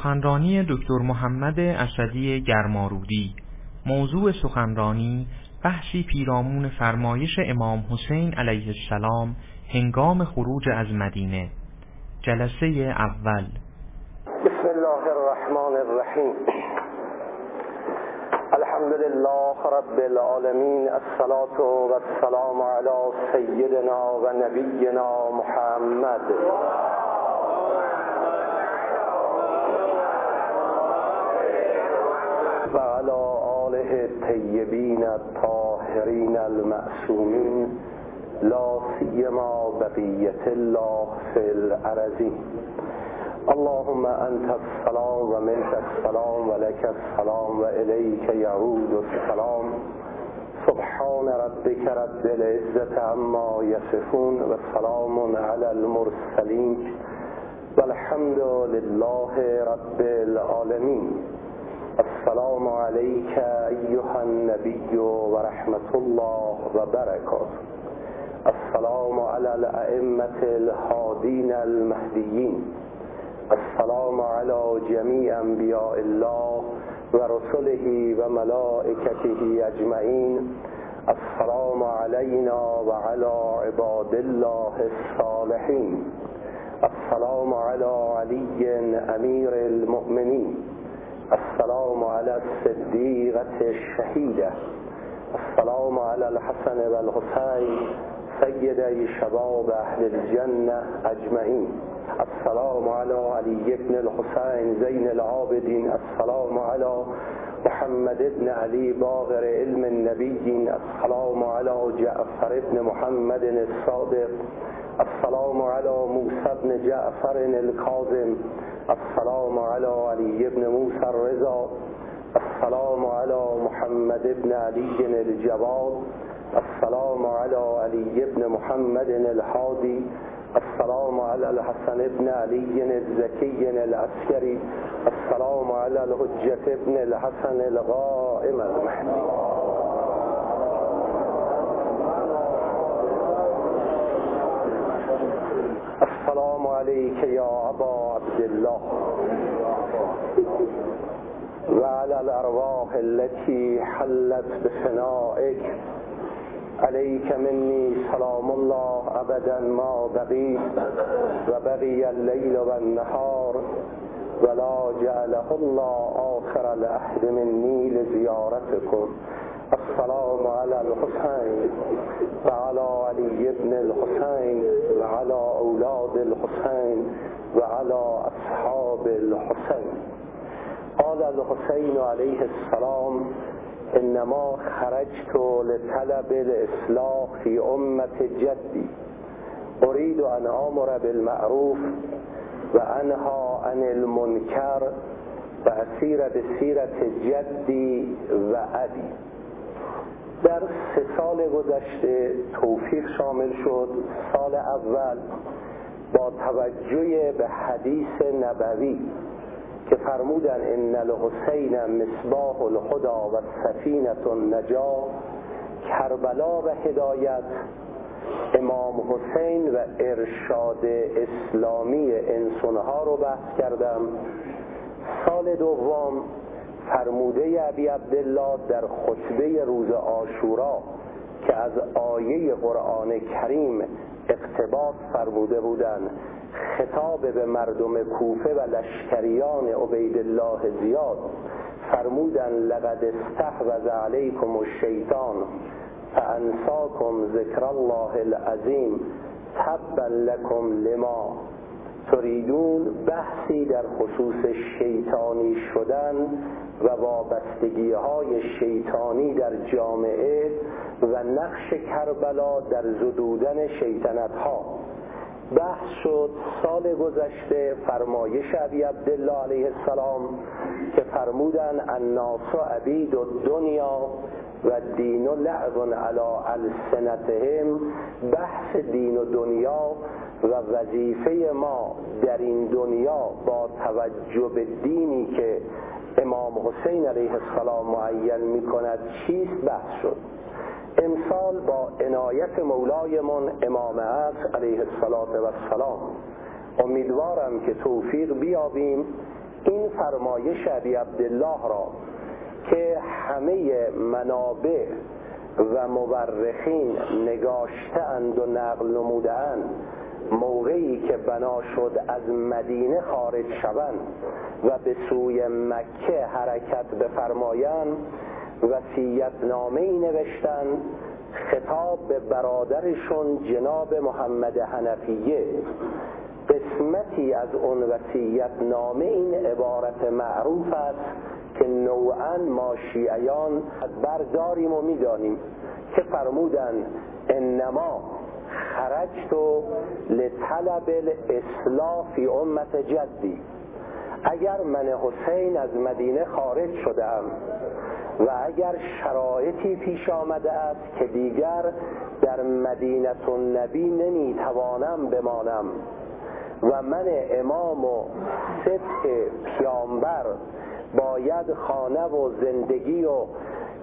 سخنرانی دکتر محمد اسدی گرمارودی. موضوع سخنرانی بحثی پیرامون فرمایش امام حسین علیه السلام هنگام خروج از مدینه. جلسه اول. بسم الله الرحمن الرحیم. الحمد لله رب العالمین الصلاة والسلام علی سیدنا و نبینا محمد. و علی آله الطیبین الطاهرین المعصومین لا سیما بقیت الله فی الارضین اللهم انت السلام و منك السلام و لك السلام و الیک یعود السلام. سبحان ربك رب العزة عما يصفون و سلام علی المرسلین. والحمد لله رب العالمین. السلام عليك أيها النبي ورحمة الله وبركاته. السلام على الأئمة الهادين المهديين. السلام على جميع أنبياء الله ورسله وملائكته أجمعين. السلام علينا وعلى عباد الله الصالحين. السلام على علي أمير المؤمنين. السلام على الصديقة الشهيدة. السلام على الحسن والحسين سيدي شباب أهل الجنة أجمعين. السلام على علي بن الحسين زين العابدين. السلام على محمد بن علي باغر علم النبيين. السلام على جعفر بن محمد الصادق. السلام على موسى بن جعفر الكاظم. السلام على علي بن موسى الرضا. السلام على محمد بن علي الجواد السلام على علي بن محمد الحادي السلام على الحسن بن علي الزكي العسكري السلام على الحجة بن الحسن الغائم المهدي السلام عليك يا أبا عبد الله. وعلى الأرواح التي حلت بفنائك عليك مني سلام الله أبدا ما بقيت وبقي الليل والنهار ولا جعله الله آخر العهد مني لزيارتكم. السلام على الحسين وعلى علي بن الحسين وعلى أولاد الحسين وعلى أصحاب الحسين قال الحسين عليه السلام إنما خرجت لطلب الإصلاح في أمة جدي أريد أن آمر بالمعروف وأنهى عن المنكر وأسير بسيرة جدي وأبي در سه سال گذشته توفیق شامل شد. سال اول با توجه به حدیث نبوی که فرمودن ان الحسین مصباح الهدا و سفینت النجا کربلا و هدایت امام حسین و ارشاد اسلامی انسانها رو بحث کردم. سال دوم فرموده ابی عبدالله در خطبه روز آشورا که از آیه قرآن کریم اقتباس فرموده بودند خطاب به مردم کوفه و لشکریان عبیدالله زیاد فرمودن لقد استحوذ علیکم الشیطان فانساکم ذکر الله العظیم تبا لکم لما تریدون بحثی در خصوص شیطانی شدن و وابستگی های شیطانی در جامعه و نقش کربلا در زدودن شیطنت ها بحث شد سال گذشته فرمایش عبی عبدالله علیه السلام که فرمودن الناس عبید و دنیا و دین و لعب علا السنتهم بحث دین و دنیا و وظیفه ما در این دنیا با توجه به دینی که امام حسین علیه السلام معین می کند چیست بحث شد؟ امسال با عنایت مولایمون امام عصر علیه السلام امیدوارم که توفیق بیابیم. این فرمایش عبی عبدالله را که همه منابع و مورخین نگاشتند و نقل نمودند موقعی که بنا شد از مدینه خارج شوند و به سوی مکه حرکت بفرمایند وسیعت نامه ای نوشتن خطاب به برادرشون جناب محمد حنفیه. قسمتی از اون وسیعت نامه این عبارت معروف است که نوعا ما شیعیان برداریم و می‌دانیم که فرمودن انما خرجت لطلب الاصلاح فی امت جدی. اگر من حسین از مدینه خارج شدم و اگر شرایطی پیش آمده است که دیگر در مدینت نبی نمی‌توانم بمانم و من امام و صدق پیامبر باید خانه و زندگی و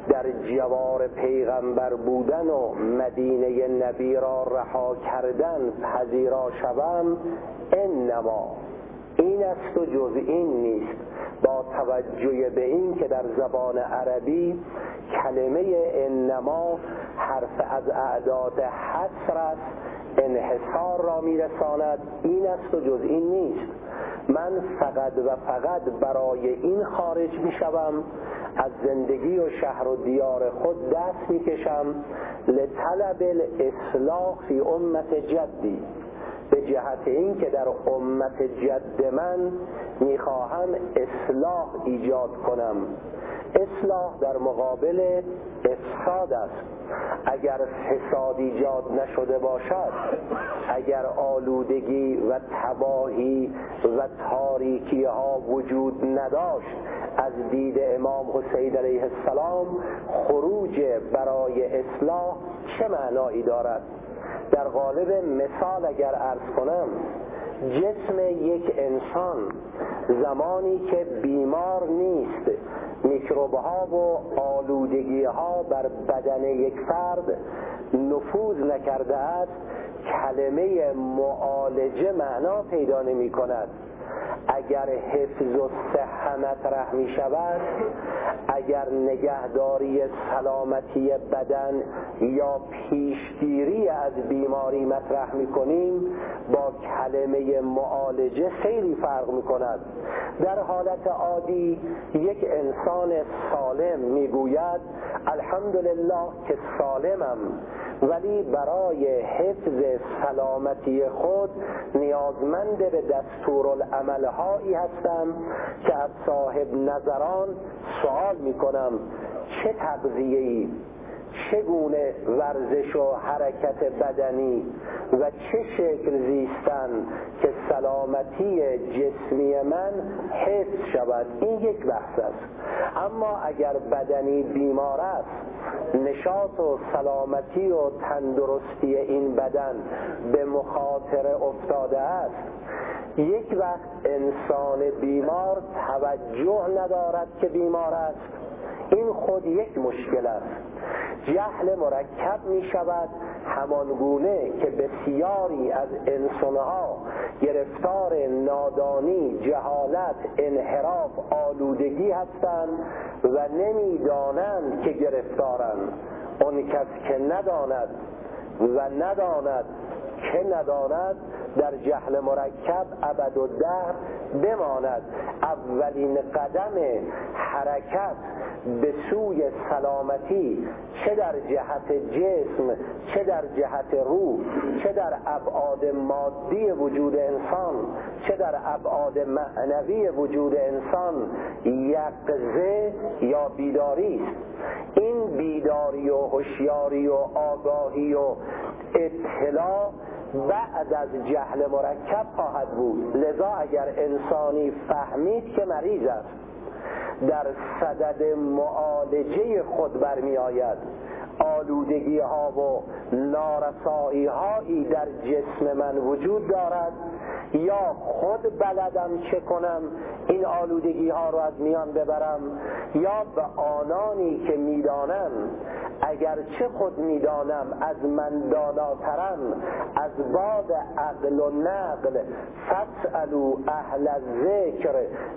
در جوار پیغمبر بودن و مدینه نبی را رها کردن پذیرا شوم انما این است و جز این نیست. با توجه به این که در زبان عربی کلمه انما حرف از اعداد حسر است انحصار را میرساند. این است و جز این نیست. من فقط و فقط برای این خارج می‌شوم از زندگی و شهر و دیار خود دست می‌کشم لطلب الاصلاح فی امت جدی. به جهت این که در امت جد من می‌خواهم اصلاح ایجاد کنم. اصلاح در مقابل افساد است. اگر فساد ایجاد نشده باشد اگر آلودگی و تباهی و تاریکی ها وجود نداشت از دید امام حسین علیه السلام خروج برای اصلاح چه معنایی دارد؟ در قالب مثال اگر ارز کنم جسم یک انسان زمانی که بیمار نیست. میکروب ها و آلودگی ها بر بدن یک فرد نفوذ نکرده است کلمه معالجه معنا پیدا نمی کند اگر حفظ و صحه مطرح می شود اگر نگهداری سلامتی بدن یا پیشگیری از بیماری مطرح می کنیم با کلمه معالجه خیلی فرق می کند در حالت عادی یک انسان سالم می گوید الحمدلله که سالمم. ولی برای حفظ سلامتی خود نیازمند به دستور هایی هستم که از صاحب نظران سوال می کنم چه تغذیه چگونه ورزش و حرکت بدنی؟ و چه شکل زیستن که سلامتی جسمی من حفظ شود. این یک بحث است. اما اگر بدنی بیمار است نشاط و سلامتی و تندرستی این بدن به مخاطره افتاده است یک وقت انسان بیمار توجه ندارد که بیمار است. این خود یک مشکل است. جهل مرکب می شود همانگونه که بسیاری از انسانها گرفتار نادانی جهالت انحراف آلودگی هستند و نمی‌دانند که گرفتارند. اون کس که نداند و نداند که نداند در جهل مرکب ابد و در بماند. اولین قدم حرکت به سوی سلامتی چه در جهت جسم چه در جهت روح چه در ابعاد مادی وجود انسان چه در ابعاد معنوی وجود انسان یقظه یا بیداری است. این بیداری و هوشیاری و آگاهی و اطلاع بعد از جهل مرکب خواهد بود. لذا اگر انسانی فهمید که مریض است در صدد معالجه خود برمی آید آلودگی ها و نارسایی هایی در جسم من وجود دارد. یا خود بلدم چه کنم این آلودگی ها رو از میان ببرم یا به آنانی که می‌دانم اگرچه خود می‌دانم از من داناترم از باب عقل و نقل فسألو اهل الذکر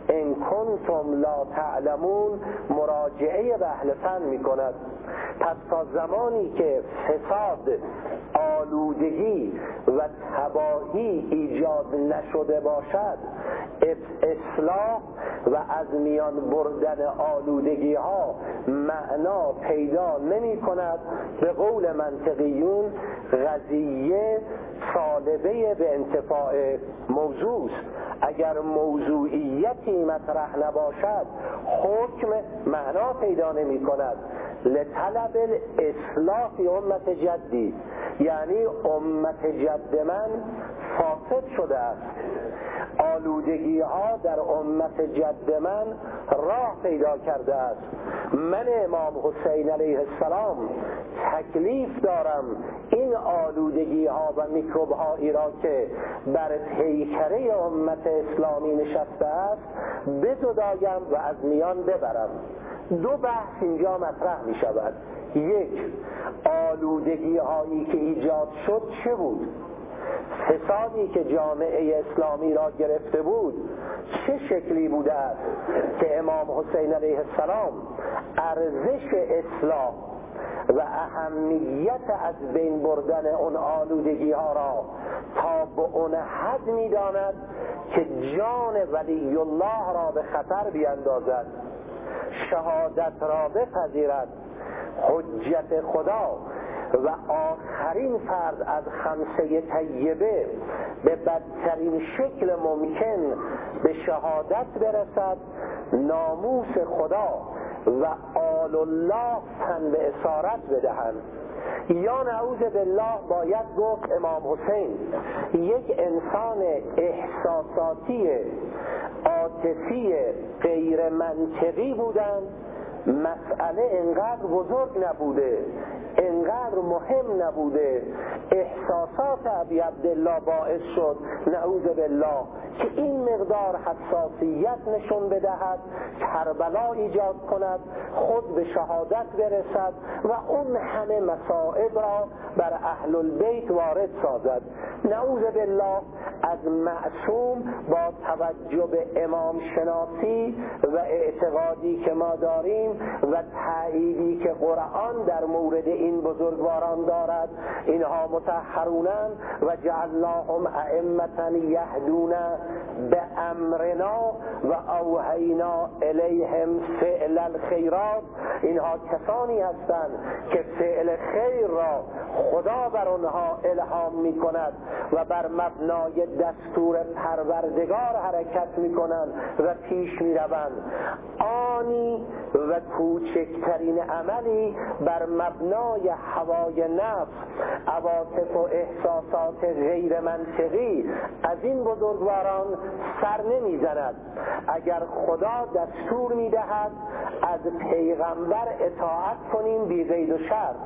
ان کنتم لا تعلمون مراجعه به اهل فن می کند پس تا زمانی که فساد آلودگی و تباهی ایجاد نشده باشد اصلاح و از میان بردن آلودگی ها معنا پیدا نمی کند به قول منطقیون قضیه طالبه به انتفاع موضوع اگر موضوعیتی مطرح نباشد حکم معنا پیدا نمی کند. لطلب الاصلاح امت جدی. یعنی امت جد من فاسد شده است. آلودگی ها در امت جد من راه پیدا کرده است. من امام حسین علیه السلام تکلیف دارم این آلودگی ها و میکروب هایی را که بر پیکره امت اسلامی نشسته است بزدایم و از میان ببرم. دو بحث اینجا مطرح می شود یک آلودگی هایی که ایجاد شد چه بود؟ فسادی که جامعه اسلامی را گرفته بود چه شکلی بوده است که امام حسین علیه السلام ارزش اسلام و اهمیت از بین بردن اون آلودگی ها را تا به اون حد می داند که جان ولی الله را به خطر بیندازد شهادت را بپذیرد حجت خدا و آخرین فرد از خمسه طیبه به بدترین شکل ممکن به شهادت برسد ناموس خدا و آل الله تن به اسارت بدهند. یا نعوذ بالله باید گفت امام حسین یک انسان احساساتی عاطفی غیر منطقی بودند مسئله انقدر بزرگ نبوده انقدر مهم نبوده. احساسات ابی عبدالله باعث شد نعوذ بالله که این مقدار حساسیت نشون بدهد کربلا ایجاد کند خود به شهادت برسد و اون همه مسائب را بر اهل البیت وارد سازد. نعوذ بالله از معصوم با توجه به امام شناسی و اعتقادی که ما داریم و تأییدی که قرآن در مورد این بزرگواران دارد. اینها متحرونن و جعلناهم ائمتا یهدون به امرنا و اوهینا الیهم فعل الخیرات. اینها کسانی هستند که فعل خیر را خدا بر آنها الهام می کند و بر مبنای دستور پروردگار حرکت می کنند و پیش می روند آنی و کوچکترین عملی بر مبنای هوای نفس عواطف و احساسات غیر منطقی از این بزرگواران سر نمی‌زند. اگر خدا دستور می‌دهد از پیغمبر اطاعت کنیم بی غیر و شرط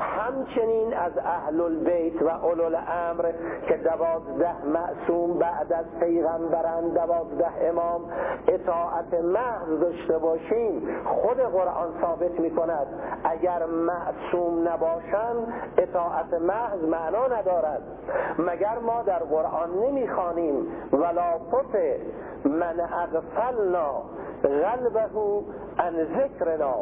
همچنین از اهل البیت و اولو الامر که دوازده معصوم بعد از پیغمبران دوازده امام اطاعت محض داشته باشیم خود قرآن ثابت می کند اگر معصوم نباشند اطاعت محض معنا ندارد. مگر ما در قرآن نمی‌خوانیم؟ ولا تطع من اغفلنا قلبه ان ذکرنا.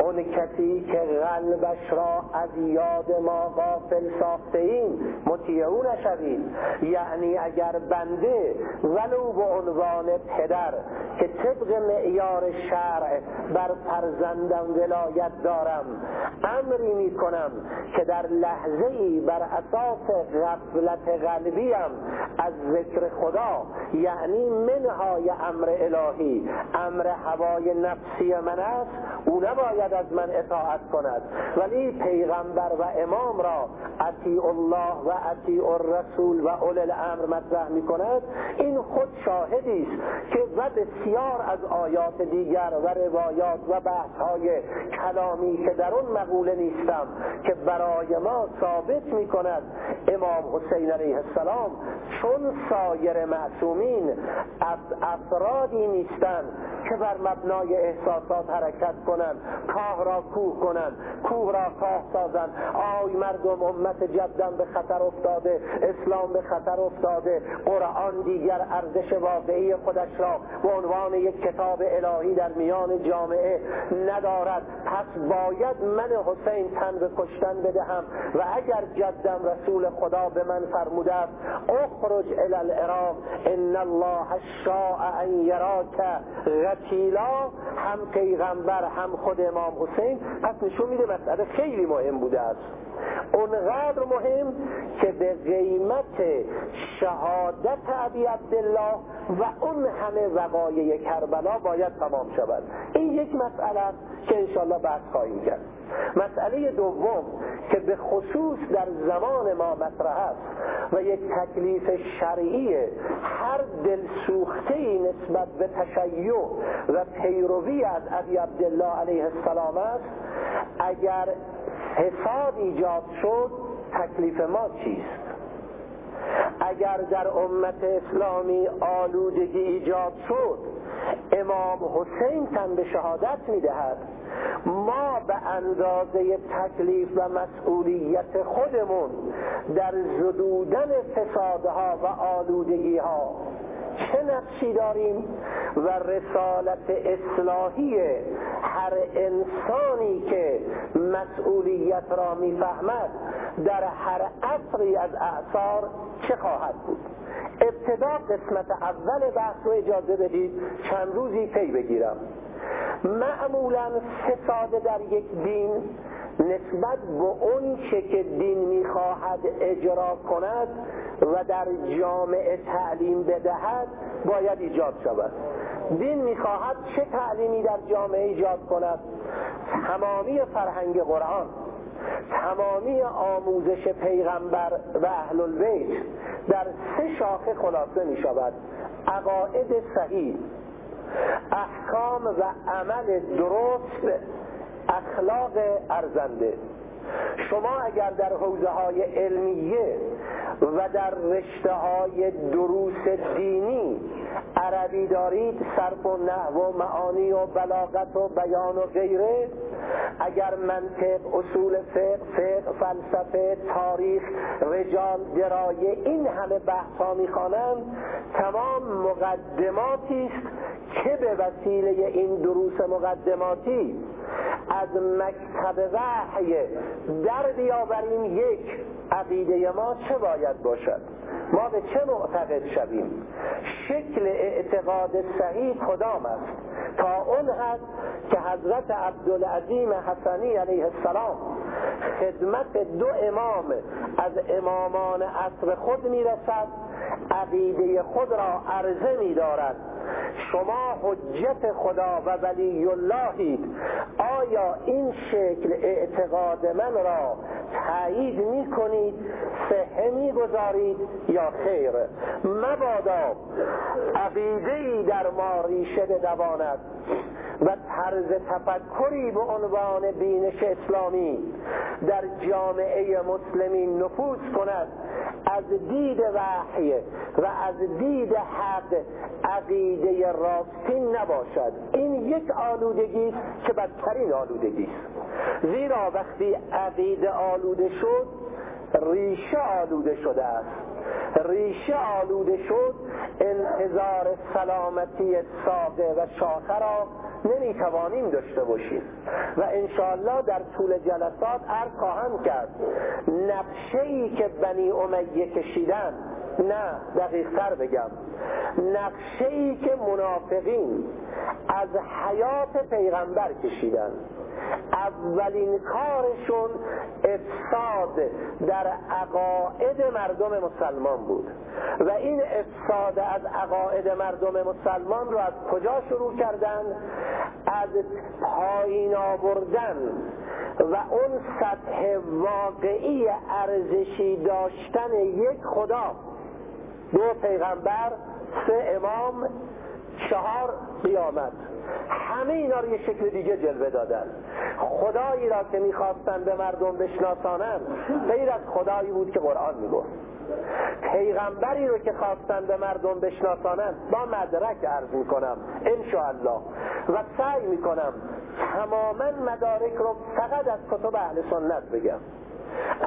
اون کسی که قلبش را از یاد ما غافل ساخته ایم مطیع او نشوید. یعنی اگر بنده ولو به عنوان پدر که طبق معیار شرع بر فرزندم ولایت دارم. امری می کنم که در لحظه ای بر اساس غفلت قلبیم از ذکر خدا یعنی منهای امر الهی امر هوای نفسی من است او نباید از من اطاعت کند. ولی پیغمبر و امام را اطیع الله و اطیع الرسول و اول الامر مطرح می کند. این خود شاهدی است که و بسیار از آیات دیگر و روایات و بحث های کلامی که در اون مقوله نیستم که برای ما ثابت می کند امام حسین علیه السلام چون سایر معصومین افرادی نیستند که بر مبنای احساسات حرکت کنند کاه را کوه کنند کوه را کاه سازند. آی مردم امت جدن به خطر افتاده اسلام به خطر افتاده قرآن دیگر ارزش واقعی خودش را به عنوان یک کتاب الهی در میان جامعه ندارد. پس باید من حسین تن به کشتن بدهم. و اگر جدم رسول خدا به من فرموده است اخرج الى العراق ان الله شاء ان یراک غتیلا هم پیغمبر هم خود امام حسین. پس نشون میده مسئله خیلی مهم بوده است. اونقدر مهم که به قیمت شهادت عبی عبدالله و اون همه وقایع کربلا باید تمام شود. این یک مسئله است که انشالله بحث خواهیم کرد. مسئله دوم که به خصوص در زمان ما مطرح است و یک تکلیف شرعی هر دلسوخته نسبت به تشیع و پیروی از ابی عبدالله علیه السلام است. اگر حساب ایجاد شد تکلیف ما چیست؟ اگر در امت اسلامی آلودگی ایجاد شد امام حسین تن به شهادت می‌دهد. ما به اندازه تکلیف و مسئولیت خودمون در زدودن فسادها و آلودگی ها چه نقشی داریم و رسالت اصلاحی هر انسانی که مسئولیت را می‌فهمد در هر عصری از اعثار چه خواهد بود؟ ابتدا قسمت اول بحث رو اجازه بدید چند روزی پی بگیرم. معمولا فساد در یک دین نسبت به اون چه که دین می‌خواهد اجرا کند و در جامعه تعلیم بدهد باید ایجاد شود. دین می‌خواهد چه تعلیمی در جامعه ایجاد کند؟ تمامی فرهنگ قرآن تمامی آموزش پیغمبر و اهل البیت در سه شاخه خلاصه می شود عقاید صحیح احکام و عمل درست اخلاق ارزنده. شما اگر در حوزه های علمیه و در رشته های دروس دینی عربی دارید صرف و نحو و معانی و بلاغت و بیان و غیره اگر منطق اصول فقه فقه فلسفه تاریخ رجال درایه این همه بحث ها می‌خوانند تمام مقدماتی است که به وسیله این دروس مقدماتی از مکتب وحی در بیاوریم یک عقیده ما چه باید باشد؟ ما به چه معتقد شویم؟ شکل اعتقاد صحیح کدام است؟ تا اون هست که حضرت عبدالعظیم حسنی علیه السلام خدمت دو امام از امامان عصر خود می‌رسد عقیده خود را عرضه میدارد. شما حجت خدا و ولی اللهید آیا این شکل اعتقاد من را تایید می کنید صحه می گذارید یا خیر. مبادا عقیده ای در ما ریشه بدواند و طرز تفکری به عنوان بینش اسلامی در جامعه مسلمین نفوذ کند. از دید وحی و از دید حق عقیده راستین نباشد. این یک آلودگی است که بدترین آلودگی است. زیرا وقتی عقیده آلوده شد ریشه آلوده شده است. ریشه آلوده شد انتظار سلامتی ساقه و شاخه را نمی‌توانیم داشته باشیم. و انشاءالله در طول جلسات عرض خواهم کرد نقشه ای که بنی امیه کشیدن نه دقیق تر بگم نقشه ای که منافقین از حیات پیغمبر کشیدن. اولین کارشون افساد در عقاعد مردم مسلمان بود. و این افساد از عقاعد مردم مسلمان رو از کجا شروع کردن؟ از پایین آوردن. و اون سطح واقعی ارزشی داشتن یک خدا. دو پیغمبر سه امام چهار قیامت. همه اینا رو یه شکل دیگه جلوه دادن. خدایی را که می‌خواستن به مردم بشناسانن غیر از خدایی بود که قرآن می‌گفت. پیغمبری رو که خواستن به مردم بشناسانند با مدرک عرض می‌کنم انشاءالله. و سعی می‌کنم تماما مدارک رو فقط از کتب اهل سنت بگم.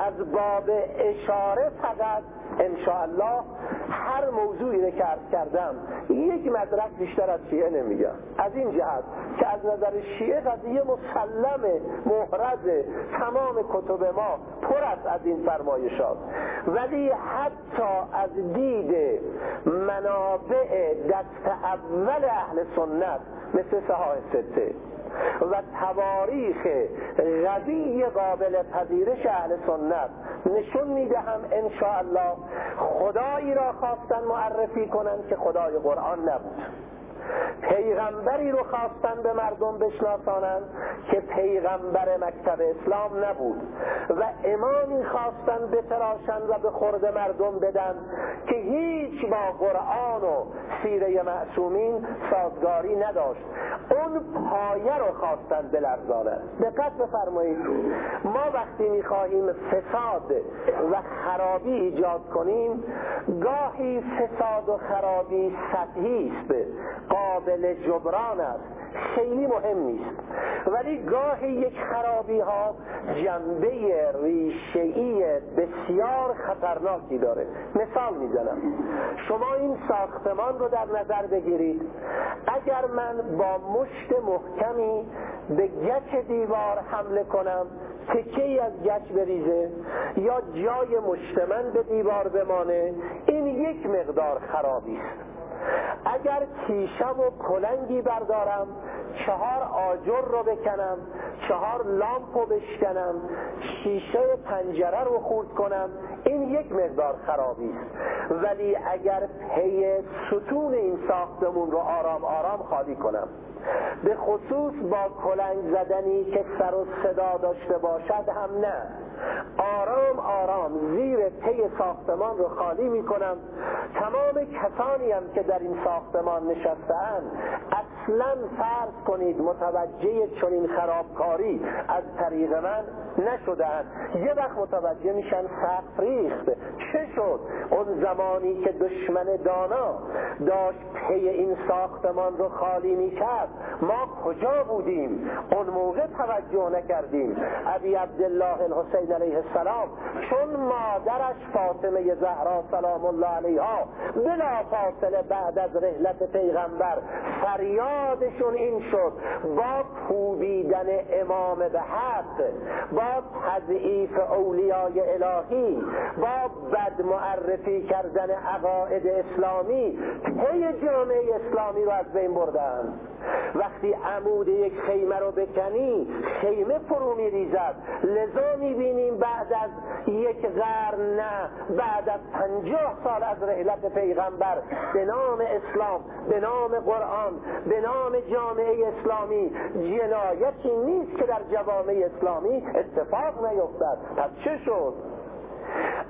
از باب اشاره فقط انشاءالله هر موضوعی رو که عرض کردم یک مدرک بیشتر از شیعه نمیگم از این جهت که از نظر شیعه قضیه مسلم محرز تمام کتب ما پر از این فرمایشات. ولی حتی از دید منابع دست اول اهل سنت مثل سهای سته و تواریخ غبی قابل پذیرش اهل سنت نشون می‌دهم الله خدایی را خواستن معرفی کنند که خدای قرآن نبود. پیغمبری رو خواستن به مردم بشناسانند که پیغمبر مکتب اسلام نبود و امامی خواستن بتراشند و به خورد مردم بدن که هیچ با قرآن و سیره معصومین سازگاری نداشت. اون پایه رو خواستن بلرزانند. دقت بفرمایید. ما وقتی می‌خواهیم فساد و خرابی ایجاد کنیم گاهی فساد و خرابی سطحی است. قابل جبران است. خیلی مهم نیست. ولی گاهی یک خرابی ها جنبه ریشه‌ای بسیار خطرناکی داره. مثال می‌زنم. شما این ساختمان رو در نظر بگیرید. اگر من با مشت محکمی به گچ دیوار حمله کنم تکه از گچ بریزه یا جای مشتمن به دیوار بمانه این یک مقدار خرابی است. اگر تیشه و کلنگی بردارم چهار آجر رو بکنم چهار لامپ رو بشکنم شیشه پنجره رو خورد کنم این یک مقدار خرابی است. ولی اگر پی ستون این ساختمون رو آرام آرام خالی کنم به خصوص با کلنگ زدنی که سر و صدا داشته باشد هم نه. آرام آرام زیر پی ساختمان رو خالی می کنم تمام کسانی هم که در این ساختمان نشستن اصلا فرض کنید متوجه چنین خرابکاری از طریق من نشدن یه وقت متوجه میشن سقف ریخت. چه شد؟ اون زمانی که دشمن دانا داشت پی این ساختمان رو خالی می‌کرد. ما کجا بودیم؟ اون موقع توجه نکردیم. ابی عبدالله الحسین علیه السلام چون مادرش فاطمه زهرا سلام الله علیها بلا فاصله بعد از رحلت پیغمبر فریادشون این شد با کوبیدن امام به حق با تضعیف اولیای الهی با بد معرفی کردن عقاید اسلامی پی جامعه اسلامی رو از بین بردن. وقتی عمود یک خیمه رو بکنی خیمه فرو میریزد. لذا می‌بینیم بعد از یک قرن نه بعد از پنجاه سال از رحلت پیغمبر به نام اسلام به نام قرآن به نام جامعه اسلامی جنایتی نیست که در جوامع اسلامی اتفاق نیفتد. پس چه شد؟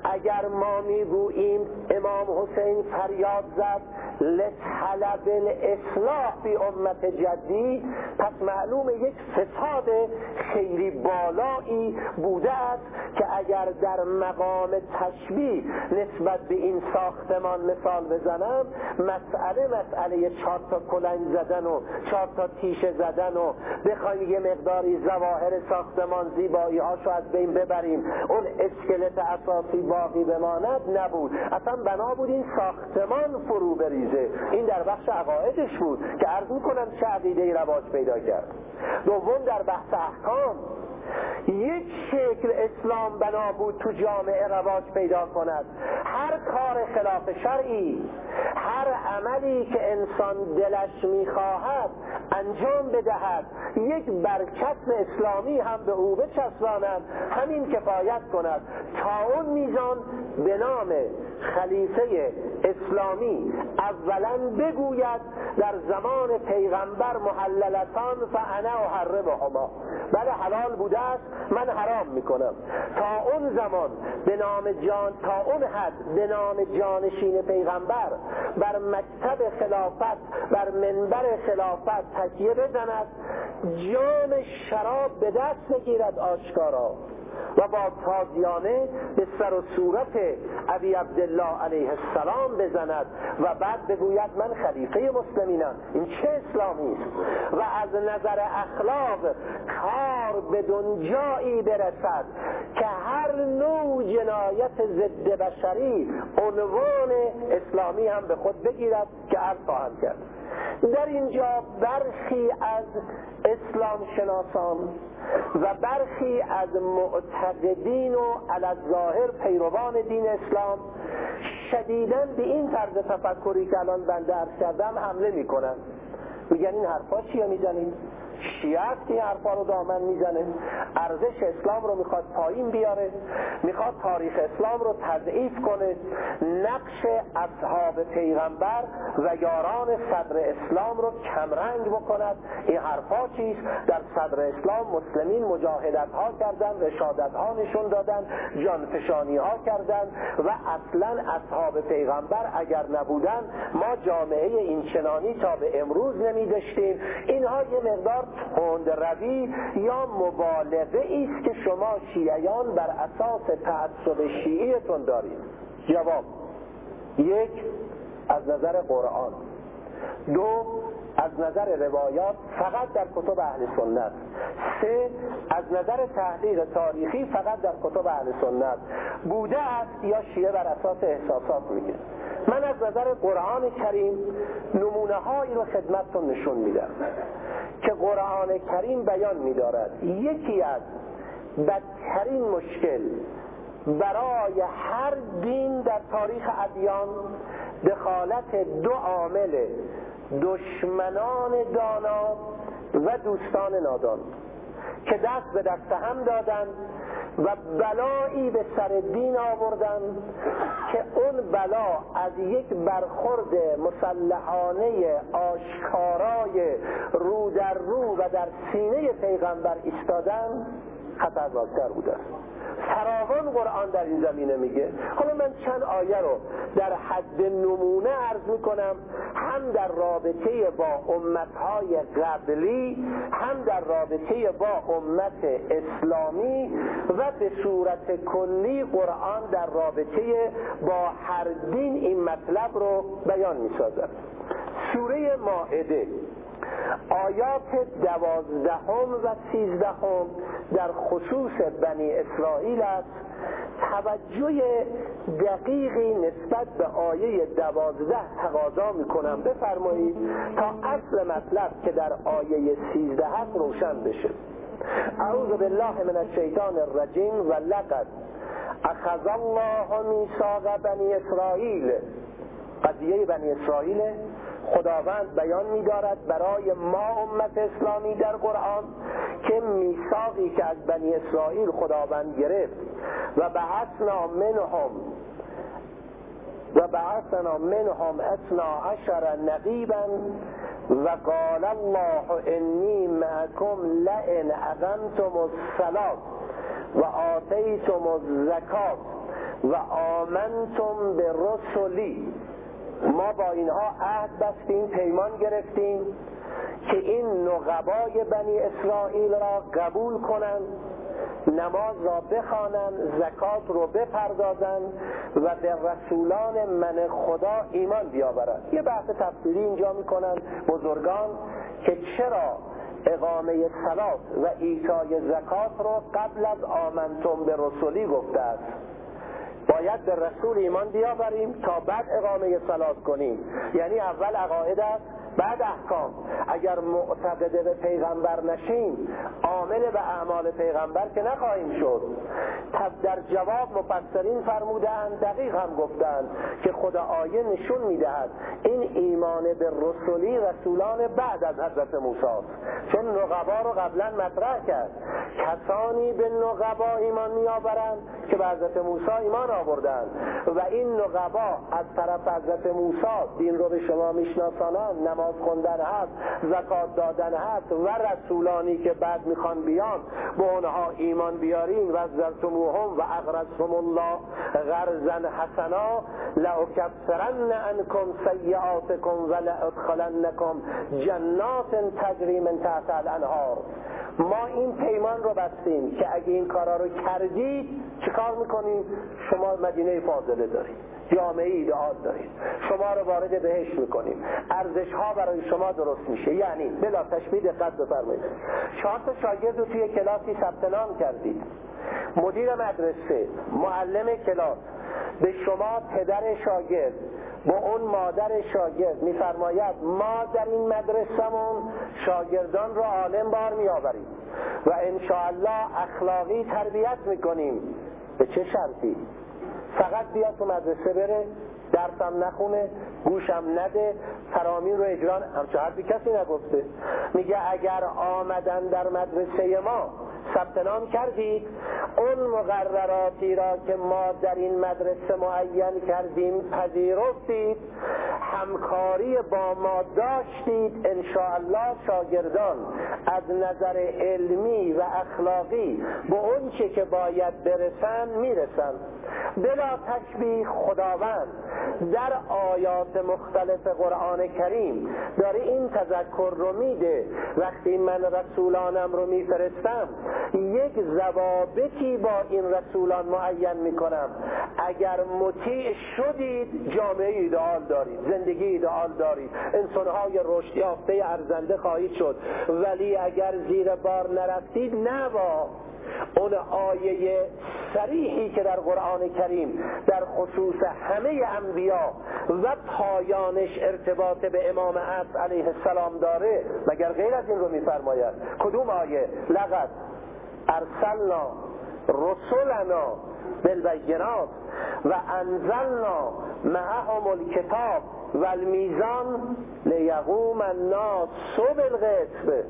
اگر ما می‌گوییم امام حسین فریاد زد لطلب الاصلاح فی امت جدی پس معلوم یک فساد خیلی بالایی بوده است که اگر در مقام تشبیه نسبت به این ساختمان مثال بزنم مسئله مسئله چهار تا کلنگ زدن و چهار تا تیشه زدن و بخوایم یه مقداری زواهر ساختمان زیبایی هاشو از بین ببریم. اون اسکلت اساسی باقی بماند نبود. اصلا بنا بود این ساختمان فرو بریزه. این در بخش عقایدش بود که عرض کنم چه عقیده رواج پیدا کرد. دوم در بحث احکام. یک شکل اسلام بنا بود تو جامعه رواج پیدا کند. هر کار خلاف شرعی هر عملی که انسان دلش می‌خواهد انجام بدهد یک برچسب اسلامی هم به او بچسباند همین کفایت کند. تا اون میزان به نام خلیفه اسلامی اولا بگوید در زمان پیغمبر محللتان فانا و حرمهما بله حلال بوده است من حرام می‌کنم. تا اون زمان به نام جان تا اون حد به نام جانشین پیغمبر بر مکتب خلافت بر منبر خلافت تکیه بزند جام شراب به دست بگیرد آشکارا. و با تازیانه به سر و صورت ابی عبدالله علیه السلام بزند و بعد بگوید من خلیفه مسلمینم. این چه اسلامی است؟ و از نظر اخلاق کار به دنجایی برسد که هر نوع جنایت ضد بشری عنوان اسلامی هم به خود بگیرد که عرض خواهم کرد. در اینجا برخی از اسلام شناسان و برخی از معتقدین و ظاهر پیروان دین اسلام شدیدن به این طرز تفکری که الان بنده عرض کردم حمله می‌کنن. میگن این حرفا چیه می‌زنید شیعه که حرفا رو دامن می‌زنه. ارزش اسلام رو می‌خواد پایین بیاره. می‌خواد تاریخ اسلام رو تضعیف کنه. نقش اصحاب پیغمبر و یاران صدر اسلام رو کمرنگ بکند. این حرفا چیست؟ در صدر اسلام مسلمین مجاهدت ها کردن رشادت ها نشون دادن جانفشانی ها کردن و اصلا اصحاب پیغمبر اگر نبودن ما جامعه این چنانی تا به امروز نمی داشتیم اینها یه مقدار تند روی یا مبالغه است که شما شیعیان بر اساس تعصب شیعیتون دارید. جواب یک از نظر قرآن. دو از نظر روایات فقط در کتب اهل سنت. سه از نظر تحلیل تاریخی فقط در کتب اهل سنت. بوده است یا شیعه بر اساس احساسات میگه. من از نظر قرآن کریم نمونه هایی رو خدمتتون نشون میدم. که قرآن کریم بیان میدارد. یکی از بدترین مشکل برای هر دین در تاریخ ادیان دخالت دو عامل دشمنان دانا و دوستان نادان که دست به دست هم دادن و بلایی به سر دین آوردن که اون بلا از یک برخورد مسلحانه آشکارای رو در رو و در سینه پیغمبر ایستادن خطرناکتر بوده فراوان قرآن در این زمینه میگه. حالا من چند آیه رو در حد نمونه عرض می‌کنم. هم در رابطه با امتهای قبلی هم در رابطه با امت اسلامی و به صورت کلی قرآن در رابطه با هر دین این مطلب رو بیان می‌سازد. سوره ماعده آیات دوازدهم و سیزدهم در خصوص بنی اسرائیل است. توجه دقیقی نسبت به آیه دوازده تقاضا می‌کنم. بفرمایید تا اصل مطلب که در آیه سیزده هست روشن بشه. اعوذ بالله من الشیطان الرجیم و لقد اخذ الله میثاق بنی اسرائیل. قضیه بنی اسرائیل خداوند بیان می‌دارد برای ما امت اسلامی در قرآن که میثاقی که از بنی اسرائیل خداوند گرفت. و بعثنا منهم و بعثنا منهم اثنا عشر نقیبا و قال الله انی معکم لئن اقمتم الصلاه و آتیتم الزکات و آمنتم به رسولی ما با اینها عهد بستیم پیمان گرفتیم که این نقبای بنی اسرائیل را قبول کنند نماز را بخوانند زکات رو بپردازند و به رسولان من خدا ایمان بیاورند. یه بحث تفسیری اینجا می‌کنن بزرگان که چرا اقامه سلات و ایتای زکات رو قبل از آمنتم به رسولی گفته است؟ باید به رسول ایمان بیاوریم تا بعد اقامه سلات کنیم. یعنی اول عقاید است بعد احکام. اگر معتقده به پیغمبر نشیم عامل به اعمال پیغمبر که نخواهیم شد. در جواب مفسرین فرمودند دقیق هم گفتند که خدا آیه نشون می‌دهد این ایمان به رسولی رسولان بعد از حضرت موسی چون نقبا رو قبلا مطرح کرد. کسانی به نقبا ایمان میآورند که به حضرت موسی ایمان آوردند. و این نقبا از طرف حضرت موسی دین رو به شما میشناسانند نماز خوندن هست زکات دادن هست و رسولانی که بعد می‌خوان بیان به اونها ایمان بیارین و زرتموهم و اغرزتم الله غرزا حسنا لأکفرن انکم سیعاتکم و لأدخلنکم جنات تجری من تحت الانهار. ما این پیمان رو بستیم که اگه این کارا رو کردید چیکار می‌کنیم؟ شما مدینه فاضله دارید جامعه ایدئال دارید. شما رو وارد بهش می‌کنیم. ارزش ها برای شما درست میشه. یعنی بلا تشبیه دقت بفرمایید. چهار تا شاگرد رو توی کلاسی ثبت نام کردید. مدیر مدرسه معلم کلاس. به شما پدر شاگرد با اون مادر شاگرد میفرماید ما در این مدرسهمون شاگردان را عالم بار میآوریم و انشاءالله اخلاقی تربیت می‌کنیم. به چه شرطی؟ فقط بیاد تو مدرسه بره درسم نخونه گوشم نده فرامین رو اجران همچه حرفی کسی نگفته. میگه اگر آمدن در مدرسه ما ثبت نام کردید اون مقرراتی را که ما در این مدرسه معین کردیم پذیرفتید همکاری با ما داشتید انشاءالله شاگردان از نظر علمی و اخلاقی به اون چه که باید برسن می‌رسن. بلا تشبیه خداوند در آیات مختلف قرآن کریم داره این تذکر رو میده. وقتی من رسولانم رو میفرستم یک ضوابطی با این رسولان معین می‌کنم؟ اگر مطیع شدید جامعه ایدئال دارید زندگی ایدئال دارید انسانهای رشد یافته ارزنده خواهید شد. ولی اگر زیر بار نرفتید نبا اون آیه سریحی که در قرآن کریم در خصوص همه انبیا و پایانش ارتباط به امام عصر علیه السلام داره مگر غیر از این رو میفرماید؟ کدوم آیه؟ لقد ارسلنا رسولنا بالبینات و انزلنا معهم الکتاب و المیزان لیقوم الناس بالقسط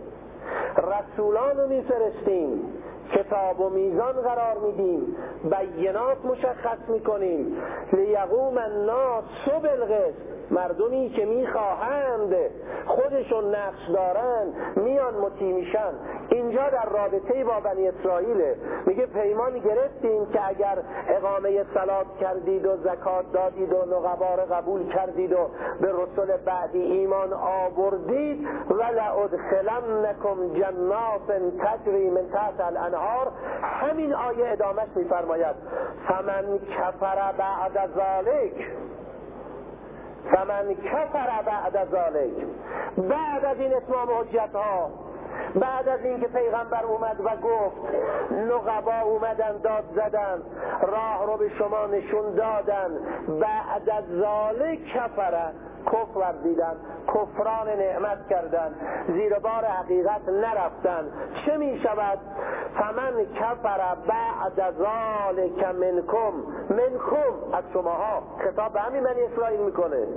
رسولان رو میفرستیم کتاب و میزان قرار میدیم بینات مشخص می‌کنیم. لیقوم الناس بالقسط مردمی که می‌خواهند خودشون نقش دارن میان مطیع میشن. اینجا در رابطه با بنی اسرائیل میگه پیمان گرفتیم که اگر اقامه سلات کردید و زکات دادید و نقبار قبول کردید و به رسول بعدی ایمان آوردید و لأدخلنکم جنات تجری من تحت الانهار. همین آیه ادامش میفرماید. فمن کفر بعد ذالک فمن کفر بعد ذالک بعد از این اتمام حجت ها بعد از اینکه پیغمبر اومد و گفت نقبا اومدن داد زدن راه رو به شما نشون دادن بعد از ذالک کفره کفر ورزیدن کفران نعمت کردن زیر بار حقیقت نرفتن. چه می شود؟ فمن کفر بعد ذالک منکم. منکم از شماها. خطاب به همین بنی اسرائیل می‌کنه.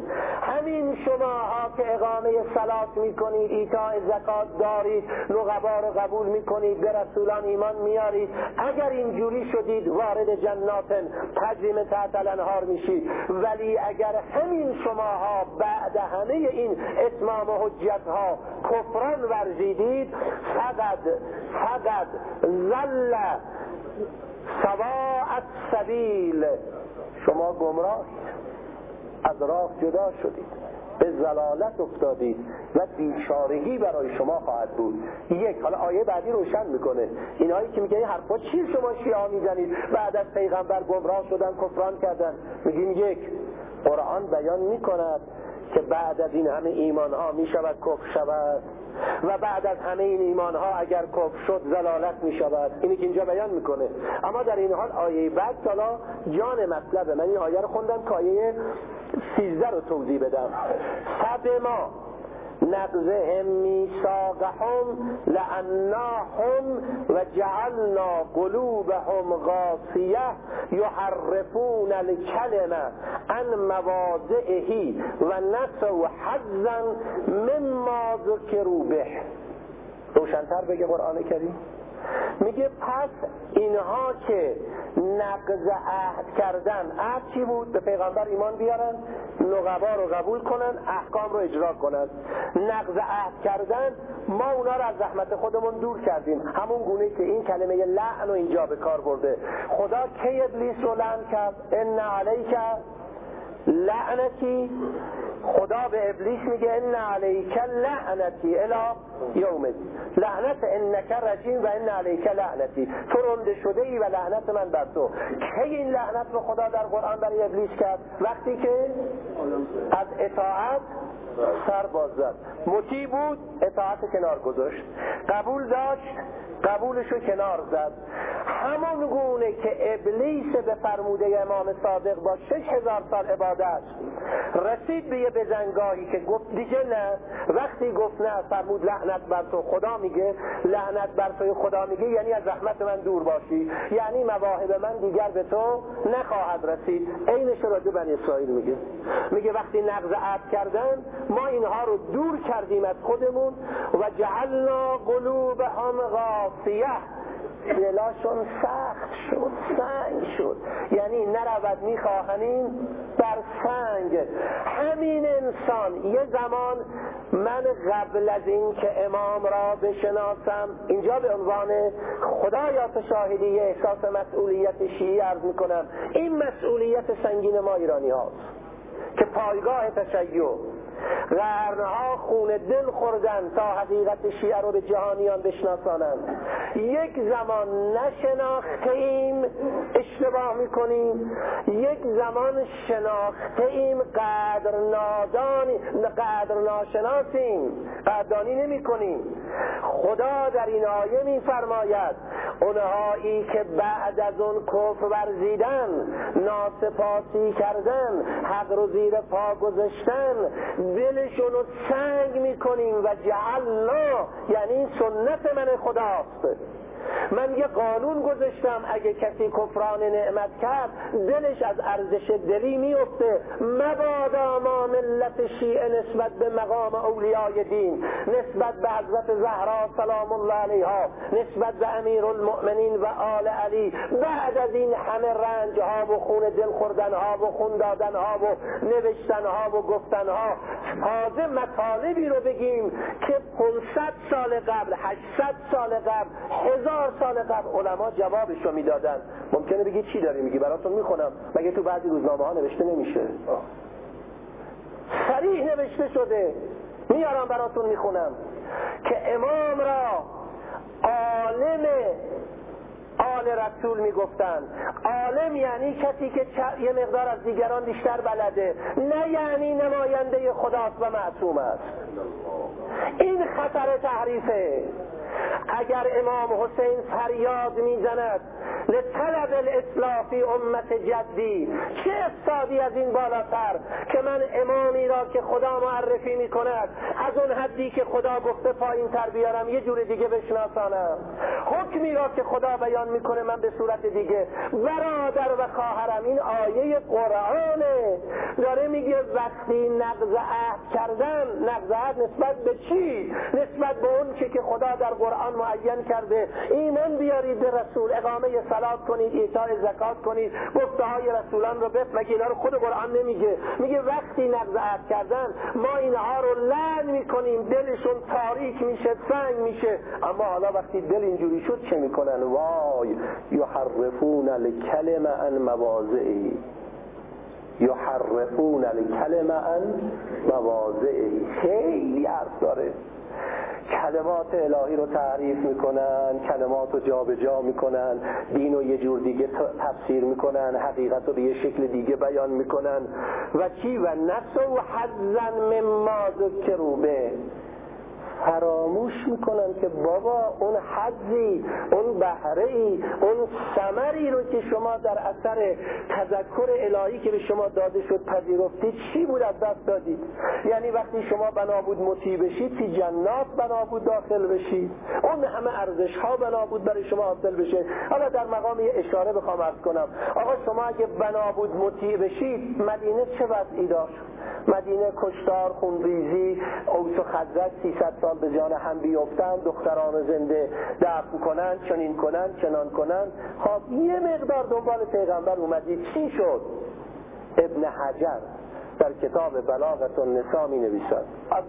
همین شماها که اقامه سلات می‌کنید ایتاء زکات دارید نقبا رو قبول می‌کنید به رسولان ایمان میارید اگر اینجوری شدید وارد جنات تجریم تحت الانهار میشید ولی اگر همین شماها بعد همه این اتمام حجت ها کفران ورزیدید فقط فقط زل سواء سبیل. شما گمراه از راه جدا شدید. به زلالت افتادید و بیچارگی برای شما خواهد بود. یک حالا آیه بعدی روشن می‌کنه. اینایی که میگه حرفا چی شما شیعه می‌زنید؟ بعد از پیغمبر گمراه شدن کفران کردن. میگیم یک قرآن بیان می‌کند. که بعد از این همه ایمان ها می شود کفر شود و بعد از همه این ایمان ها اگر کفر شد زلالت می شود اینی که اینجا بیان می‌کنه. اما در این حال آیه بعد سالا جان مطلبه. من این آیه رو خوندم که آیه 13 رو توضیح بدم. سب ما نقضهم میثاقهم لعناهم و جعلنا قلوبهم غاصیه یحرفون الکلمه عن مواضعه و نسوا حظا مما ذکروا به. روشنتر بگه قرآن کریم؟ میگه پس اینها که نقض عهد کردن عهد چی بود؟ به پیغمبر ایمان بیارن نقبا رو قبول کنن احکام رو اجرا کنن. نقض عهد کردن ما اونا رو از زحمت خودمون دور کردیم. همون گونه که این کلمه لعن رو اینجا به کار برده. خدا کی ابلیس رو لعن کرد؟ ان علیک لعنتی. خدا به ابلیس میگه ان علیک لعنتی الی یوم لعنت انک رجیم و ان علیک لعنتی. تو رنده شده ای و لعنت من بر تو. کی این لعنت رو خدا در قرآن برای ابلیس کرد؟ وقتی که از اطاعت سر باز زد. مطیع بود اطاعت کنار گذاشت. قبول داشت قبولش رو کنار زد. همون گونه که ابلیس به فرموده امام صادق با شش هزار سال عبادت رسید به یه بزنگاهی که گفت دیگه نه. وقتی گفت نه فرمود لعنت بر تو خدا میگه. لعنت بر تو خدا میگه یعنی از رحمت من دور باشی. یعنی مواهب من دیگر به تو نخواهد رسید. عینش راجع بنی اسرائیل میگه. میگه وقتی نقض عهد کردن ما اینها رو دور کردیم از خودمون و جعلنا قلوبهم غافیه. دلاشون سخت شد سنگ شد. یعنی نرود میخواهنین بر سنگ. همین انسان یه زمان من قبل از این که امام را بشناسم اینجا به عنوان خدایات شاهدی احساس مسئولیت شیعی عرض می‌کنم. این مسئولیت سنگین ما ایرانی هاست که پایگاه تشیع قرنها خون دل خوردن تا حقیقت شیعه رو به جهانیان بشناسانند. یک زمان نشناخته ایم اشتباه می‌کنیم. یک زمان شناخته ایم قدر نادانی قدر ناشناسیم قدردانی نمی کنیم خدا در این آیه میفرماید اونهایی که بعد از اون کفر ورزیدن ناسپاسی کردن حق رو زیر پا گذاشتن دلشون رو سنگ می‌کنیم و جعلنا یعنی سنت من خداست. من یه قانون گذاشتم اگه کسی کفران نعمت کرد دلش از ارزش دلی میفته مبادا ما ملت شیعه نسبت به مقام اولیای دین نسبت به حضرت زهرا سلام الله علیها نسبت به امیر المؤمنین و آل علی. بعد از این همه رنج ها و خون دل خوردن ها و خون دادن ها و نوشتن ها و گفتن ها تازه مطالبی رو بگیم که 500 سال قبل 800 سال قبل هزار سال قبل علما جوابش رو می‌دادن. ممکنه بگی چی داری میگی؟ براتون می‌خونم. مگه تو بعضی روزنامه ها نوشته نمیشه؟ سریح نوشته شده. میارم براتون می‌خونم. که امام را عالم آل رسول می‌گفتن. عالم یعنی کسی که یه مقدار از دیگران بیشتر بلده. نه یعنی نماینده خداست و معصوم است. این خطر تحریفه. اگر امام حسین فریاد می‌زند لطلب الاصلاح فی امت جدی. چه استادی از این بالاتر که من امامی را که خدا معرفی می کند از اون حدی که خدا گفته پایین تر بیارم یه جور دیگه بشناسانم. حکمی را که خدا بیان می‌کنه من به صورت دیگه. برادر و خواهرم این آیه قرآنه داره میگه وقتی نقض عهد کردن نقض عهد نسبت به چی؟ نسبت به اون که خدا در قرآن معین کرده. ایمان بیارید به رسول. اقامه صلات کنید ایتای زکات کنید. گفته های رسولان رو بف مگه اینا رو خود قرآن نمیگه. میگه وقتی نقض عهد کردن ما اینها رو لعن می‌کنیم. دلشون تاریک میشه سنگ میشه. اما حالا وقتی دل اینجوری شد چه می‌کنن؟ وای یحرفون الکلم عن مواضعی یحرفون الکلم عن مواضعی خیلی حرف داره. کلمات الهی رو تعریف می‌کنن کلمات رو جابجا جا می‌کنن دین رو یه جور دیگه تفسیر می‌کنن حقیقت رو به یه شکل دیگه بیان می‌کنن. و چی؟ و نسو حزن مما ذکروبه فراموش می‌کنن که بابا اون حدی اون بهره ای اون سمری رو که شما در اثر تذکر الهی که به شما داده شد پذیرفتید چی بود از دست دادید؟ یعنی وقتی شما بنابود مطیع بشید فی جنات بنابود داخل بشید اون همه ارزش ها بنابود برای شما حاصل بشه. حالا در مقام یه اشاره بخوام ارز کنم. آقا شما اگه بنابود مطیع بشید مدینه چه وضعی داشت؟ مدینه کشتار خونریزی اوس و خزرت 300 سال به جان هم بیفتن دختران زنده دفن کنن چنین کنن چنان کنن خب یه مقدار دنبال پیغمبر اومدی چی شد؟ ابن حجر در کتاب بلاغت النسا می نویسد از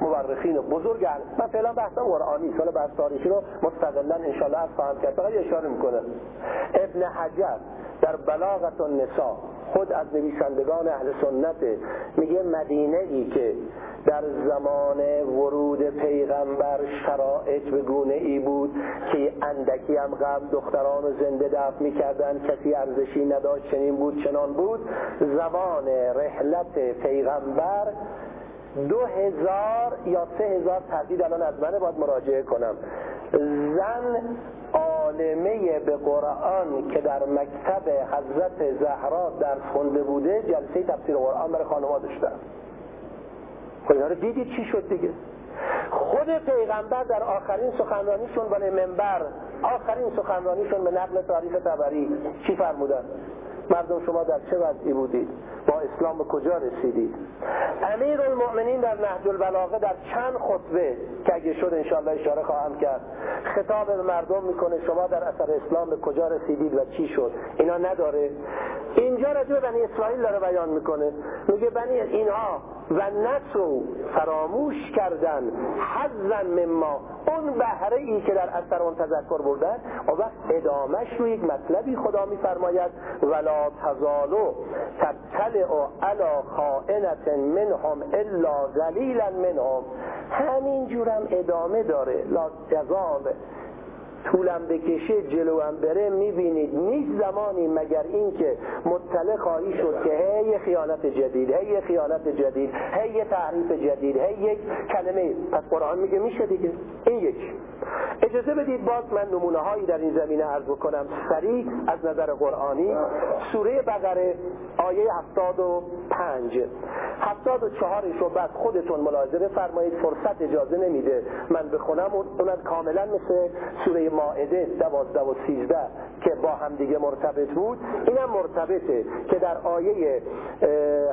مورخین بزرگ من فعلا بحثم قرآنی سال بحث تاریخی رو مستقلا انشاءالله از خواهم کرد. فقط اشاره می‌کنه. ابن حجر در بلاغت النسا خود از نویسندگان اهل سنته میگه مدینه ای که در زمان ورود پیغمبر شرایط به گونه ای بود که اندکی هم غم دختران زنده دفع می‌کردن کسی ارزشی نداشت چنین بود چنان بود زبان رحلت پیغمبر دو هزار یا سه هزار تردید الان از منه باید مراجعه کنم. زن عالمه به قرآن که در مکتب حضرت زهرا درس خونده بوده جلسه تفسیر قرآن برای خانوما داشتن خب رو دیدید چی شد دیگه؟ خود پیغمبر در آخرین سخنرانیشون برای منبر آخرین سخنرانیشون به نقل تاریخ تبری چی فرمودن؟ مردم شما در چه وضعی بودید؟ با اسلام به کجا رسیدید؟ امیر المؤمنین در نهج البلاغه در چند خطبه که اگه شد انشاءالله اشاره خواهم کرد خطاب مردم می‌کنه شما در اثر اسلام به کجا رسیدید و چی شد؟ اینا نداره. اینجا رجوع بنی اسرائیل داره بیان می‌کنه. میگه بنی اینها و نسو فراموش کردن حزن مما اون بهره ای که در اثر اون تذکر بردن و وقت ادامش رو یک مطلبی خدا میفرماید ولا تزالو تبتلع علا خائنت منهم الا ذلیلا منهم. همین جورم ادامه داره. لا جزال طولم بکشه جلوم بره می‌بینید نیست زمانی مگر اینکه مطلع خواهی شد که هی خیانت جدید هی خیانت جدید هی تعریف جدید هی یک کلمه. پس قرآن میگه میشه دیگه. این یک. اجازه بدید باز من نمونه هایی در این زمینه عرض بکنم. سریع از نظر قرآنی. سوره بقره آیه 75 74 رو بعد خودتون ملاحظه بفرمایید. فرصت اجازه نمیده. من بخونم. اونم کاملا مثل سوره مائده 12 و 13 که با هم دیگه مرتبط بود. اینم مرتبطه که در آیه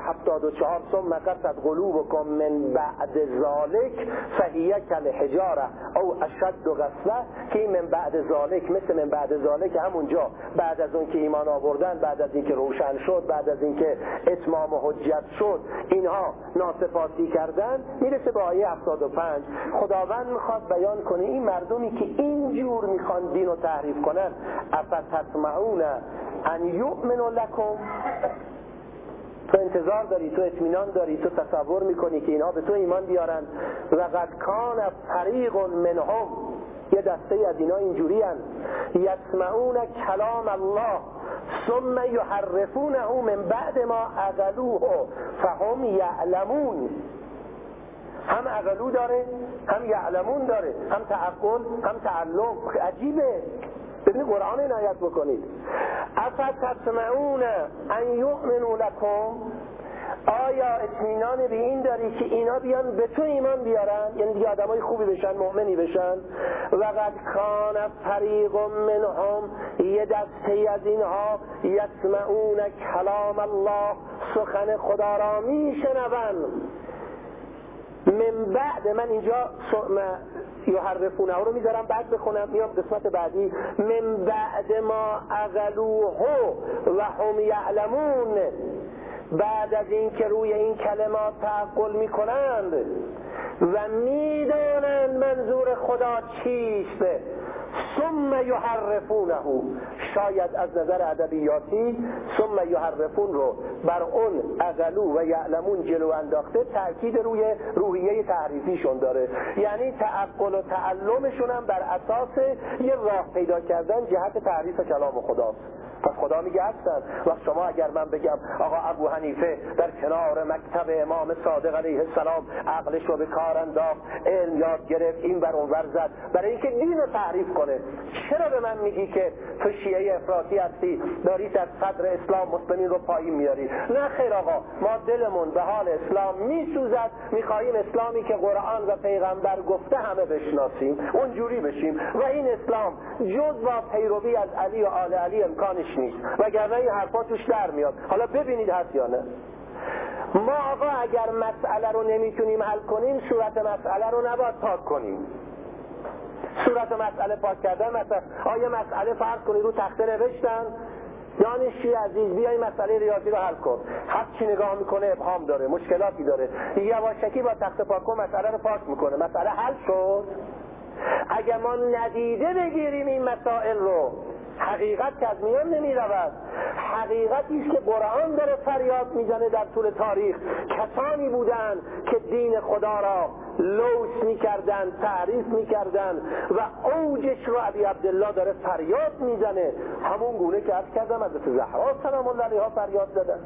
74 ثم قصد قلوبکم من بعد ذالک فهیه کل حجاره او اشد غصه که من بعد ذالک مثل من بعد ذالک همونجا. بعد از اون که ایمان آوردن بعد از اینکه روشن شد بعد از اینکه اتمام و حجت شد اینها ناسپاسی کردن می‌رسه به آیه 75 خداوند می‌خواد بیان کنه این مردمی که اینجور می‌خوان دین رو تحریف کنن. افتطمعون ان یؤمنوا لکم. تو انتظار داری تو اطمینان داری تو تصور می‌کنی که اینها به تو ایمان بیارن. و قد کان فریق منهم. یه دسته از اینا اینجوری هن. یسمعون کلام الله. ثم یحرفونه من بعد ما اغلوه فهم یعلمون. هم اغلو داره هم یعلمون داره هم تعقل هم تعلم. عجیبه. ببینید قرآن عنایت بکنید. افتطمعون ان یؤمنوا لکم؟ آیا اطمینان به این داری که اینا بیان به تو ایمان بیارن؟ یعنی دیگه آدمای خوبی بشن مؤمنی بشن. و قد کان فریق منهم یه دسته از اینها یسمعون کلام الله. سخن خدا را میشنون. من بعد من اینجا یحرفونه رو می‌ذارم بعد بخونم میام قسمت بعدی. من بعد ما اغلوه و هم یعلمون. بعد از اینکه روی این کلمات تعقل می‌کنند و می‌دانند منظور خدا چیست. ثم یحرفونه. شاید از نظر ادبیاتی ثم یحرفون رو بر اون اغلو و یعلمون جلو انداخته تاکید روی روحیه تعریفیشون داره. یعنی تعقل و تعلمشون هم بر اساس یه راه پیدا کردن جهت تعریف کلام خداست. پس خدا میگه هستن. و شما اگر من بگم آقا ابو حنیفه در کنار مکتب امام صادق علیه السلام عقلش رو به کار انداخت علم یاد گرفت این بر اون زد. برای اینکه دین رو تعریف کنه. چرا به من میگی که تو شیعه افراطی هستی؟ داری از صدر اسلام مسلمین رو پایین میاری؟ نه خیر آقا. ما دلمون به حال اسلام میسوزد. می‌خواهیم اسلامی که قرآن و پیغمبر گفته همه بشناسیم. اونجوری بشیم. و این اسلام جز با پیروی از علی و آل علی امکانش نیست وگرنه این حرفا توش در میاد. حالا ببینید هست یا نه. ما آقا اگر مسئله رو نمی‌تونیم حل کنیم صورت مسئله رو نباید پاک کنیم. صورت مسئله پاک کردن مثلا آیا مسئله فرض کنید رو تخته نوشتن؟ دانشجوی عزیز؟ بیای مسئله ریاضی رو حل کن. هر چی نگاه می‌کنه ابهام داره مشکلاتی داره. یواشکی با تخته پاک کن مسئله رو پاک می‌کنه. مسئله حل شد. اگر ما ندیده بگیریم این مسائل رو حقیقت که از میان نمی رود حقیقتی است که قرآن داره فریاد می‌زنه در طول تاریخ. کسانی بودند که دین خدا را لوس می‌کردن تعریف می‌کردن و اوجش رو عبی عبدالله داره فریاد می‌زنه. همون گونه که عرض کردم از زهرا سلام الله علیها فریاد دادن.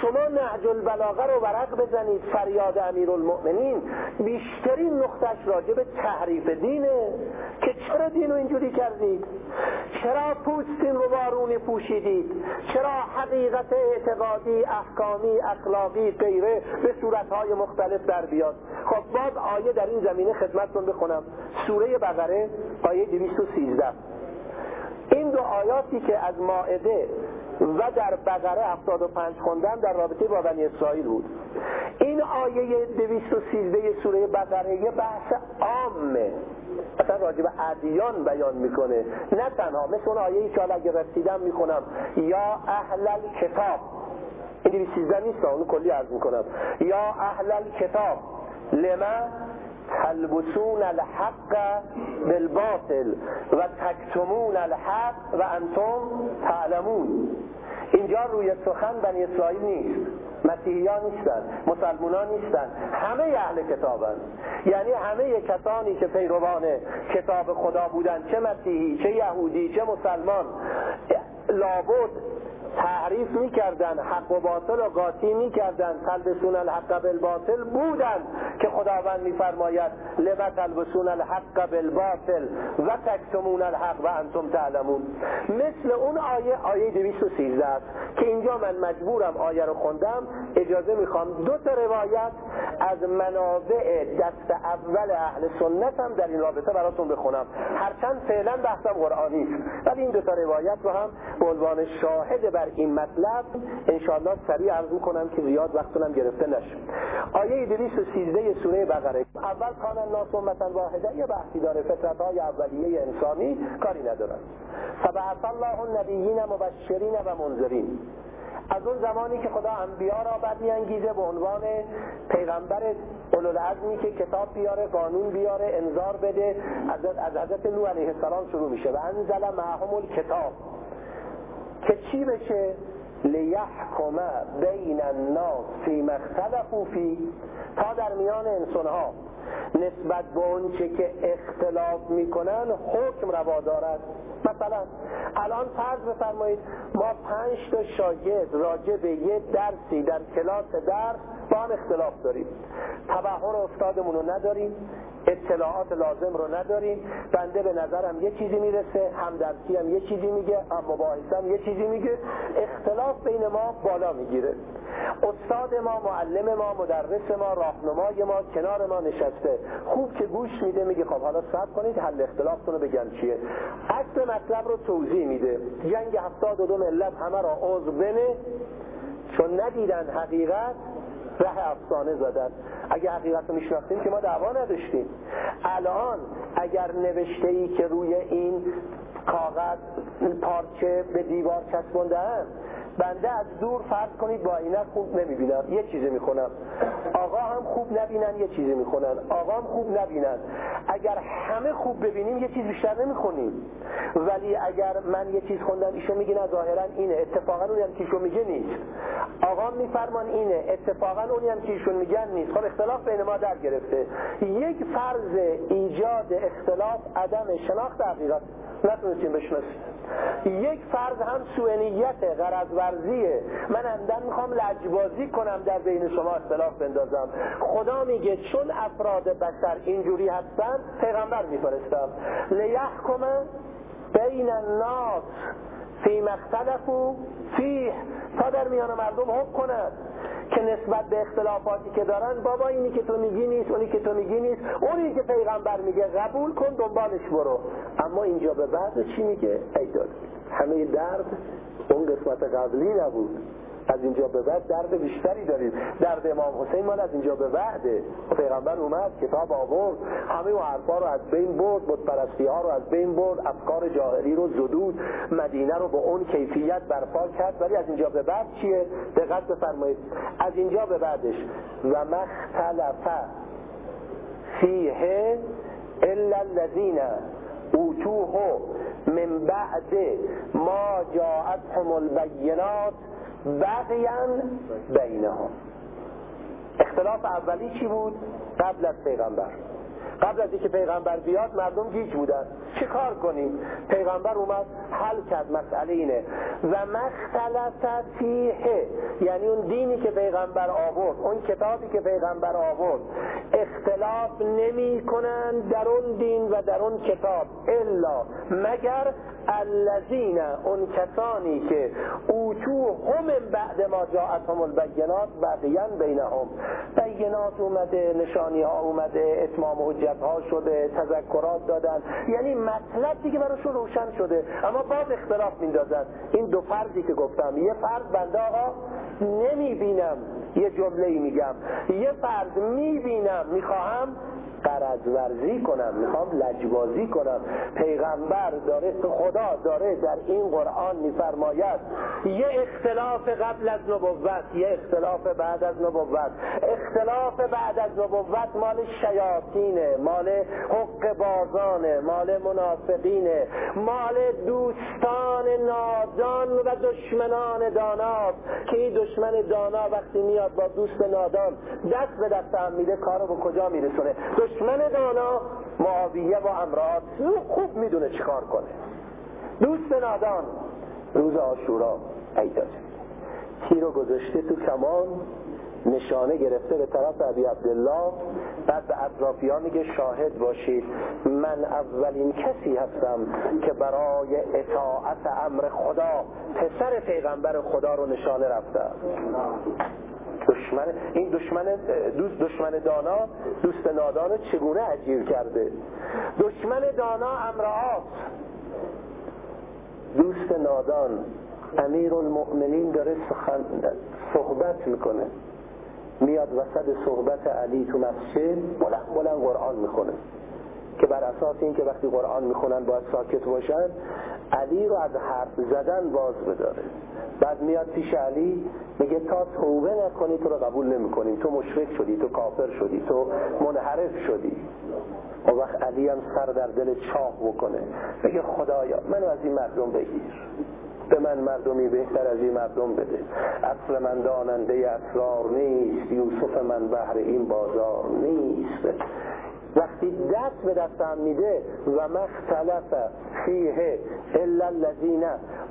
شما نهج البلاغه رو ورق بزنید فریاد امیر المؤمنین بیشترین نقطش راجع به تحریف دینه. که چرا دین رو اینجوری کردید؟ چرا پوستین رو بارونی پوشیدید؟ چرا حقیقت اعتقادی احکامی اخلاقی غیره به صورتهای مختلف در بیاد؟ خب باز آیه در این زمینه خدمتتون بخونم. سوره بقره آیه 213 این دو آیاتی که از ماعده و در بقره 75 خوندن در رابطه با بنی اسرائیل بود. این آیه 213 سوره بقره یه بحث عامه. مثلا راجب ادیان بیان می‌کنه. نه تنها مثل اون آیه که اگه رسیدم می‌کنم یا اهل کتاب. این 213 نیست اون کلی عرض می‌کنم. یا اهل کتاب. لما تلبسون الحق بالباطل و تکتمون الحق و انتم تعلمون. اینجا روی سخن بنی اسرائیل نیست. مسیحیان نیستن مسلمانان نیستن. همه اهل کتابن. یعنی همه کسانی که پیروان کتاب خدا بودن چه مسیحی چه یهودی چه مسلمان لابد تعریف می‌کردن حق و باطل و قاطی می‌کردن. تلبسون الحق بالباطل بودن که خداوند میفرماید لما تلبسون الحق بالباطل و تکتمون الحق و انتم تعلمون. مثل اون آیه آیه 213 است که اینجا من مجبورم آیه رو خوندم. اجازه می‌خوام دو تا روایت از منابع دست اول اهل سنت هم در این رابطه براتون بخونم. هرچند فعلا بحثم قرآنی است ولی این دو تا روایت رو هم به عنوان شاهد بر این مطلب انشاءالله سریع عرض کنم که زیاد وقتونم گرفته نشه. آیه 213 سوره بقره. اول کان الناس امتا واحده یه بحثی داره. فطرت های اولیه انسانی کاری ندارن فبعث الله النبیین مبشرین و منذرین. از اون زمانی که خدا انبیا را بد میانگیزه به عنوان پیغمبر اولوالعزمی که کتاب بیاره قانون بیاره انذار بده از حضرت نوح علیه السلام شروع میشه. و انزل معهم الکتاب. که چی بشه؟ لیحکم بین الناس فی مختلفو فی تا در میان انسان ها نسبت به اونچه که اختلاف می‌کنن حکم روا دارد. مثلا الان فرض بفرمایید ما پنج تا شاگرد راجع به یه درسی در کلاس درس با هم اختلاف داریم. تبهر استادمون رو نداریم. اطلاعات لازم رو نداریم. بنده به نظرم یه چیزی می‌رسه همدرسی هم یه چیزی میگه هم مباحثه هم یه چیزی میگه. اختلاف بین ما بالا می‌گیره. استاد ما معلم ما مدرس ما راهنمای ما کنار ما نشسته. خوب که گوش میده میگه خب حالا صبر کنید حل اختلافتون رو بگم چیه. اصل مطلب رو توضیح میده. جنگ هفتاد و دو ملت همه را عضو بنه. چون ندیدن حقیقت ره افسانه زدن. اگه حقیقت رو میشناختیم که ما دعوا نداشتیم. الان اگر نوشته ای که روی این کاغذ پارچه به دیوار چسبونده بنده از دور فرض کنید با عینک خوب نمی‌بینم. یه چیزی می‌خونم. آقا هم خوب نبینن یه چیزی می‌خونن. آقا هم خوب نبینن. اگر همه خوب ببینیم یه چیز بیشتر نمی‌خونیم. ولی اگر من یه چیز خوندم ایشون میگه نه ظاهرا اینه. اتفاقا اونی هم که میگه نیست. آقا میفرمان اینه. اتفاقا اونی هم که ایشون میگن نیست. خب اختلاف بین ما در گرفته. یک فرض ایجاد اختلاف عدم شناخت حقیقت نتونستیم بشناسیم. یک فرض هم سوئنیت غرض ورزیه من همدن می‌خوام لجبازی کنم در بین شما اختلاف بندازم. خدا میگه چون افراد بشر اینجوری هستن پیغمبر میفرستم. لیحکم بین الناس فی مختلفو فیه. تا در میان مردم حکم کند. که نسبت به اختلافاتی که دارن بابا اینی که تو میگی نیست اونی که تو میگی نیست. اونی که پیغمبر میگه قبول کن دنبالش برو. اما اینجا به بعد چی میگه؟ ایداد همه درد اون قسمت قبلی نبود. از اینجا به بعد درد بیشتری داریم. درد امام حسین مال از اینجا به بعده پیغمبر اومد کتاب آورد همه اون حرفا رو از بین برد بود پرستی ها رو از بین برد افکار جاهلی رو زدود مدینه رو به اون کیفیت برپا کرد. ولی از اینجا به بعد چیه؟ دقت بفرمایید. از اینجا به بعدش. و مختلفه فیه الا الذین اوتوه من بعد ما جاءتهم البینات بقیا بینهم. اختلاف اولی چی بود؟ قبل از پیغمبر. قبل از اینکه پیغمبر بیاد مردم گیج بودن. چه کار کنیم؟ پیغمبر اومد حل کرد مسئله اینه. و مختلف فیه یعنی اون دینی که پیغمبر آورد اون کتابی که پیغمبر آورد اختلاف نمی کنن در اون دین و در اون کتاب. الا مگر الذین اون کسانی که اوتو هم بعد ما جاءتهم البینات بقیان بینهم. بینات اومده نشانی ها اومده اتمام حجت ها شده تذکرات دادن. یعنی مطلب دیگه براشون روشن شده. اما باز اختلاف میندازن این دو فرضی که گفتم یه فرض بنده آقا نمی‌بینم. یه جمله میگم. یه فرض می‌بینم. می‌خواهم قرض ورزی کنم می‌خوام لجبازی کنم. پیغمبر داره خدا داره در این قرآن میفرماید یه اختلاف قبل از نبوت یه اختلاف بعد از نبوت. اختلاف بعد از نبوت مال شیاطینه مال حق بازانه مال منافقینه مال دوستان نادان و دشمنان داناست که این دشمن دانا وقتی میاد با دوست نادان دست به دست هم میده کارو به کجا میرسونه؟ دشمن دانا معاویه و امرات خوب می‌دونه چیکار کنه. دوست نادان روز آشورا ایداد تیرو گذاشته تو کمان؟ نشانه گرفته به طرف عبی عبدالله. بعد به اطرافیان میگه شاهد باشید. من اولین کسی هستم که برای اطاعت امر خدا پسر پیغمبر خدا رو نشانه رفتم. دشمن این دشمن دوست دشمن دانا دوست نادان چگونه اجیر کرده؟ دشمن دانا امرعات دوست نادان امیر المؤمنین داره صحبت می‌کنه. میاد وسط صحبت علی تو مسجد بلند بلند قرآن می‌خونه. که بر اساس این که وقتی قرآن می‌خونن باید ساکت باشن علی رو از حرف زدن باز بداره. بعد میاد پیش علی میگه تا توبه نکنی تو رو قبول نمی‌کنیم. تو مشرک شدی تو کافر شدی تو منحرف شدی. و وقت علی هم سر در دل چاق بکنه. میگه خدایا منو از این مردم بگیر. به من مردمی بهتر از این مردم بده. اصل من داننده اسرار نیست یوسف من بهر این بازار نیست. وقتی دست به دستم میده و مختلف فیه الا الذین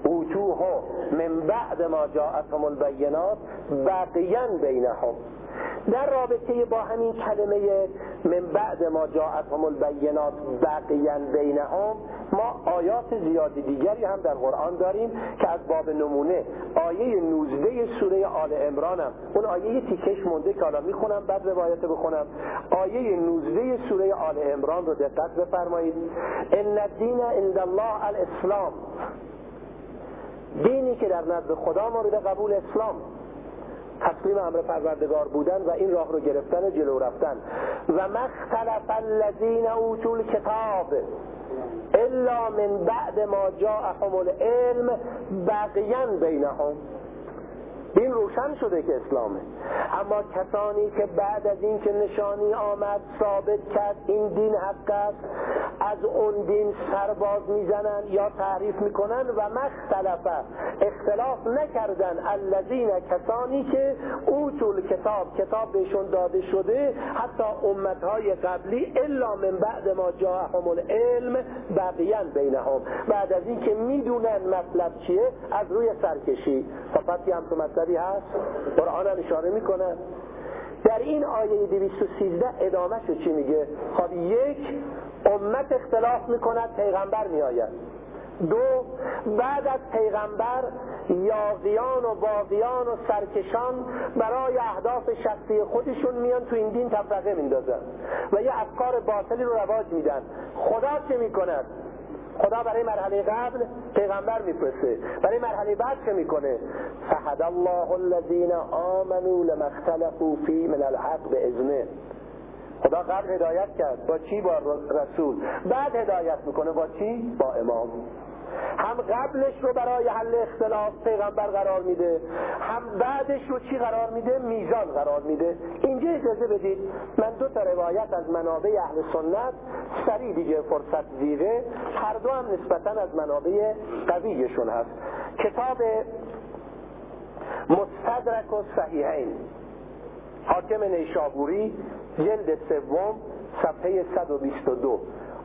اوتوه من بعد ما جاءتهم البینات بقیا بینهم. در رابطه با همین کلمه من بعد ما جاءتهم البینات بقیا بینهم ما آیات زیاد دیگری هم در قرآن داریم که از باب نمونه آیه 19 سوره آل امرانم اون آیه تیکش مونده که حالا می‌خونم بعد روایت بخونم. آیه 19 سوره آل امران رو دقت بفرمایید. ان الدین عند الله الاسلام. دینی که در نزد خدا مورد قبول اسلام. تسلیم امر پروردگار بودن و این راه رو گرفتن جلو رفتن. و مختلف الذین اوتوا الکتاب الا من بعد ما جاءهم العلم بقیا بینهم. این روشن شده که اسلامه. اما کسانی که بعد از این که نشانی آمد ثابت کرد این دین حق است از اون دین سرباز می‌زنن یا تعریف می‌کنن و مختلفه اختلاف نکردن. الذین کسانی که اوتول کتاب کتاب بهشون داده شده حتی امتهای قبلی الا من بعد ما جاءهم العلم بقیان بینهم. بعد از این که می‌دونن مطلب چیه از روی سرکشی. فقط هم تو مطلبی هست. قرآن هم اشاره می‌کنه. در این آیه 213 ادامه شو چی میگه؟ خب یک امت اختلاف می‌کند پیغمبر میآید. دو بعد از پیغمبر یاغیان و باقیان و سرکشان برای اهداف شخصی خودشون میان تو این دین تفرقه میندازن و یه افکار باطلی رو رواج میدن. خدا چه می‌کند؟ خدا برای مرحله قبل پیغمبر میفرسته برای مرحله بعد چه می‌کنه؟ فهد الله الذین آمنوا لما اختلفوا فی من الحق به اذنه خدا قبل هدایت کرد. با چی؟ با رسول. بعد هدایت می‌کنه. با چی؟ با امام. هم قبلش رو برای حل اختلاف پیغمبر قرار میده هم بعدش رو چی قرار میده؟ میزان قرار میده. اینجا اجازه بدید من دو تا روایت از منابع اهل سنت سریع دیگه فرصت زیره. هر دو هم نسبتا از منابع قویشون هست. کتاب مستدرک و صحیحین. حاکم نیشابوری جلد سوم صفحه 122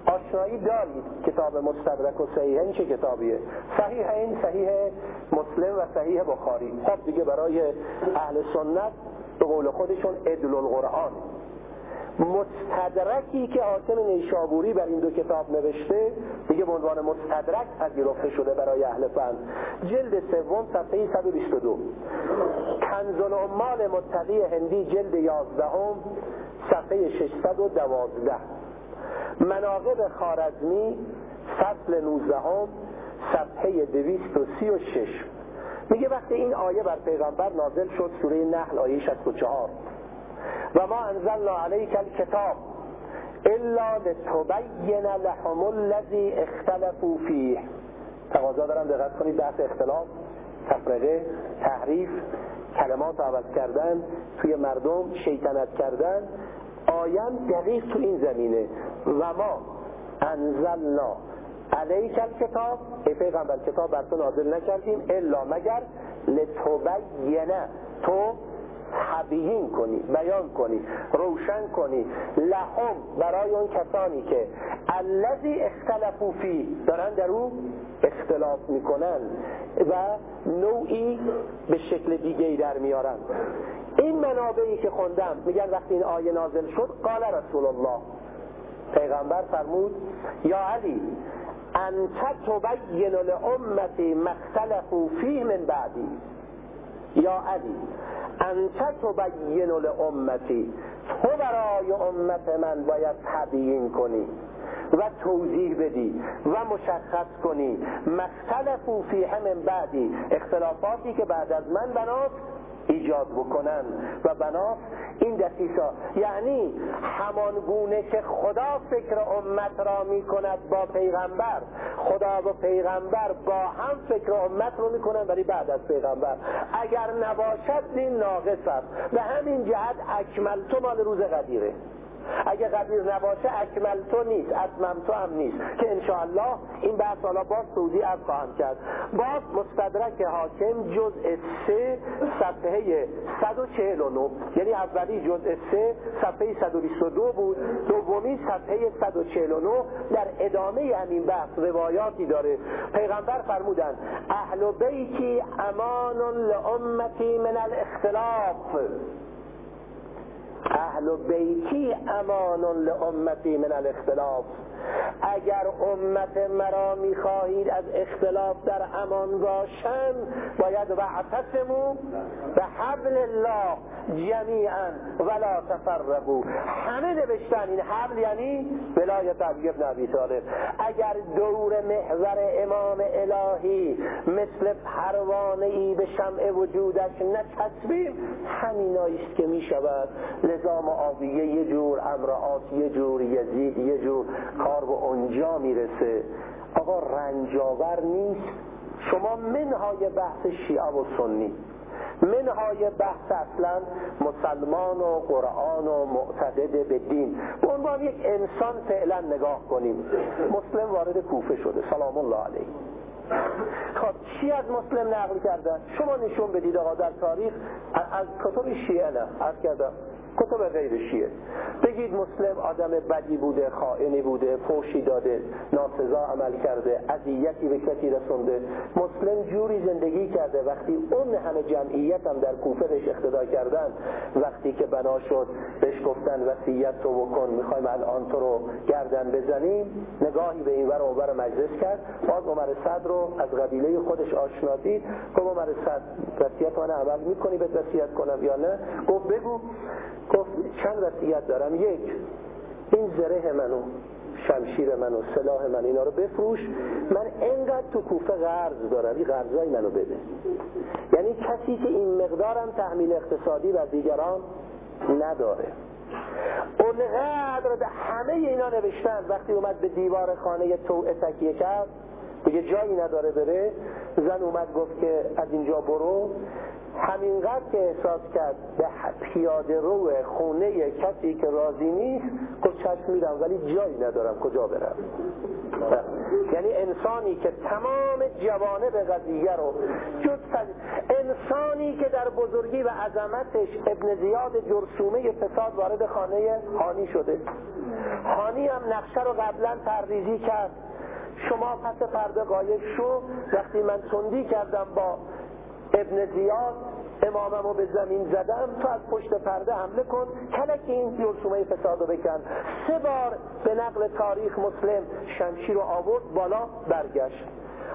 آشنایی دارید. کتاب مستدرک و صحیحین چه کتابیه؟ صحیحین صحیح مسلم و صحیح بخاری. خب دیگه برای اهل سنت به قول خودشون ادل القرآن. مستدرکی که حاکم نیشابوری بر این دو کتاب نوشته دیگه به عنوان مستدرک پذیرفته شده برای اهل فن. جلد سوم صفحه 122 کنز العمال متقی هندی جلد 11 صفحه 612 مناقب خارزمی فصل 19 صفحه 236 میگه وقتی این آیه بر پیغمبر نازل شد سوره نحل آیه 64 و ما انزلنا علیک الکتاب الا لتبین لهم الذی اختلفوا فیه. تقاضا دارم دقت کنید بحث اختلاف تفرقه تحریف کلمات عوض کردن توی مردم شیطنت کردن آیم دقیق تو این زمینه. و ما انزلنا علیک الکتاب. ای پیغمبر کتاب بر تو نازل نکردیم الا مگر لتبینه تو تبیین کنی بیان کنی روشن کنی. لهم برای اون کسانی که الذی اختلفو فی دارن در او اختلاف می‌کنن و نوعی به شکل دیگه در میارن. این منابعی که خوندم میگن وقتی این آیه نازل شد قال رسول الله. پیغمبر فرمود یا علی انت تبین لامتی مختلفو فیه من بعدی. یا علی انت تبین لامتی تو برای امت من باید تبیین کنی و توضیح بدی و مشخص کنی. مختلفو فیه من بعدی. اختلافاتی که بعد از من بناست ایجاد بکنن. و بنا این دسیسا یعنی همان گونه که خدا فکر امت را می کند با پیغمبر. خدا و پیغمبر با هم فکر امت رو می کنند ولی بعد از پیغمبر. اگر نباشد این ناقص است. به همین جهت اکمل تو مال روز قدیره. اگه قدیر نباشه اکمل تو نیست اتمم تو هم نیست. که انشاءالله این بحث حالا باز توضیح از خواهم کرد. باز مستدرک حاکم جزء سه صفحه 149 یعنی اولی جزء سه صفحه 122 بود. دومی صفحه 149 در ادامه همین بحث روایاتی داره. پیغمبر فرمودن اهل بیتی امان لامتی من الاختلاف. أهل بیتی أمان لامتی من الاختلاف. اگر امت مرا می‌خواهید از اختلاف در امان باشن باید وعتصمو به حبل الله جمیعا ولا تفرقو. همه نوشتن این حبل یعنی ولایت علی ابن طالب. اگر دور محور امام الهی مثل پروانه ای به شمع وجودش نچسبیم همیناییست که می‌شود. نظام آبیه یه جور امرآت یه جور یزید یه جور کار به اونجا می‌رسه. آقا رنجاور نیست. شما منهای بحث شیعه و سنی. منهای بحث اصلا مسلمان و قرآن و معتدد به دین. به عنوان یک انسان فعلا نگاه کنیم. مسلم وارد کوفه شده. سلام الله علیه. خب چی از مسلم نقل کردن؟ شما نشون بدید آقا در تاریخ از کتب شیعه نه. از کردم. کتب غیر شیعه. بگید مسلم آدم بدی بوده خائنی بوده فوشی داده ناسزا عمل کرده اذیتی به کسی رسونده. مسلم جوری زندگی کرده وقتی اون همه جمعیت هم در کوفه بهش کردن وقتی که بنا شد بهش گفتن وصیت تو بکن می‌خوایم الان تو رو گردن بزنیم نگاهی به این ور و مجلس کرد. باز عمر صد رو از قبیله خودش آشنا دید. گفت عمر صد وصیت من عمل می‌کنی؟ به وصیت کنم یا نه؟ گفت بگو گفت چند وصیت دارم؟ یک این زره منو شمشیر منو سلاح من اینا رو بفروش. من انقدر تو کوفه قرض دارم این قرضای منو بده. یعنی کسی که این مقدارم تحمیل اقتصادی و دیگران نداره. اونقدر همه اینا نوشتن. وقتی اومد به دیوار خانه تو تکیه کرد میگه جایی نداره بره. زن اومد گفت که از اینجا برو. همینقدر که احساس کرد به پیاده رو خونه کسی که راضی نیست گفت چشم میرم ولی جایی ندارم کجا برم. یعنی انسانی که تمام جوانه به قضیه رو جز انسانی که در بزرگی و عظمتش ابن زیاد جرسومه فساد وارد خانه هانی شده. هانی هم نقشه رو قبلا تردیزی کرد. شما پس پرده قایب شو. وقتی من تندی کردم با ابن زیاد اماممو به زمین زدم تو از پشت پرده حمله کن کلک این جرسومه فساد رو بکن. سه بار به نقل تاریخ مسلم شمشیر رو آورد بالا برگشت.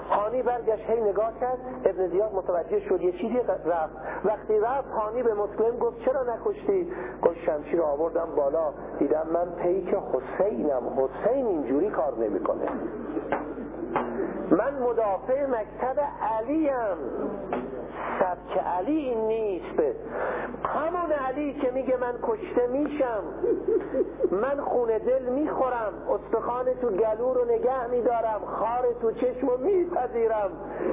هانی برگشت هی نگاه کرد ابن زیاد متوجه شد یه چیزی رفت. وقتی رفت هانی به مسلم گفت چرا نکشتی؟ گفت شمشیر رو آوردم بالا. دیدم من پیک حسینم. حسین اینجوری کار نمی‌کنه. من مدافع مکتب علیم سبک علی این نیست. همون علی که میگه من کشته میشم من خونه دل می‌خورم استخوان تو گلو رو نگه میدارم خار تو چشم میپذیرم.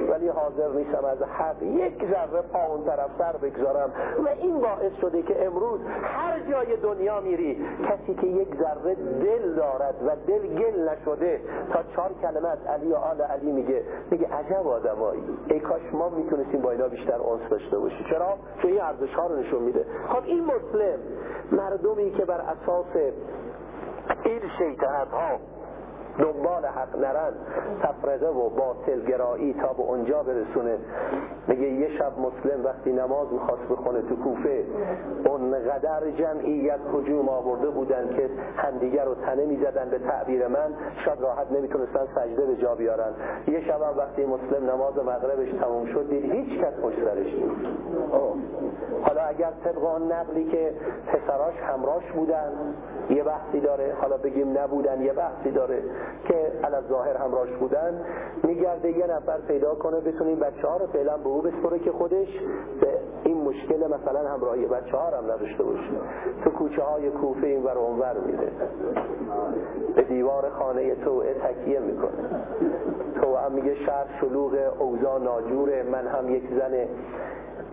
ولی حاضر نیستم از حق یک ذره پا اون طرف سر بگذارم. و این باعث شده که امروز هر جای دنیا میری کسی که یک ذره دل دارد و دل گل نشده تا چهار کلمه از علی و آل علی میگه. میگه عجب آدمایی. ای کاش ما می‌تونستیم با اینا بیشتر انس داشته باشی چرا؟ چون این ارزش ها رو نشون میده خب این مسلم مردمی که بر اساس این شیطنت ها دنبال حق نرن تفرقه و باطلگرایی تا به اونجا برسونه. میگه یه شب مسلم وقتی نماز می‌خواست بخونه تو کوفه اونقدر جمعیت حجوم آورده بودن که همدیگر رو تنه می‌زدن به تعبیر من شاید راحت نمی‌تونستن سجده به جا بیارن. یه شب وقتی مسلم نماز مغربش تموم شد دید هیچ کس پشت سرش نیست. حالا اگر طبق آن نقلی که پسراش همراش بودن یه بحثی داره حالا بگیم نبودن یه بحثی داره که علا ظاهر همراش بودن میگرده یه نفر پیدا کنه بتونیم بچه ها رو فعلا به او بسپره که خودش به این مشکل مثلا همراهی بچه ها هم نداشته باشه. تو کوچه های کوفه این ور اونور میره. به دیوار خانه تو تکیه می‌کنه. تو هم میگه شهر شلوغ اوزا ناجوره من هم یک زن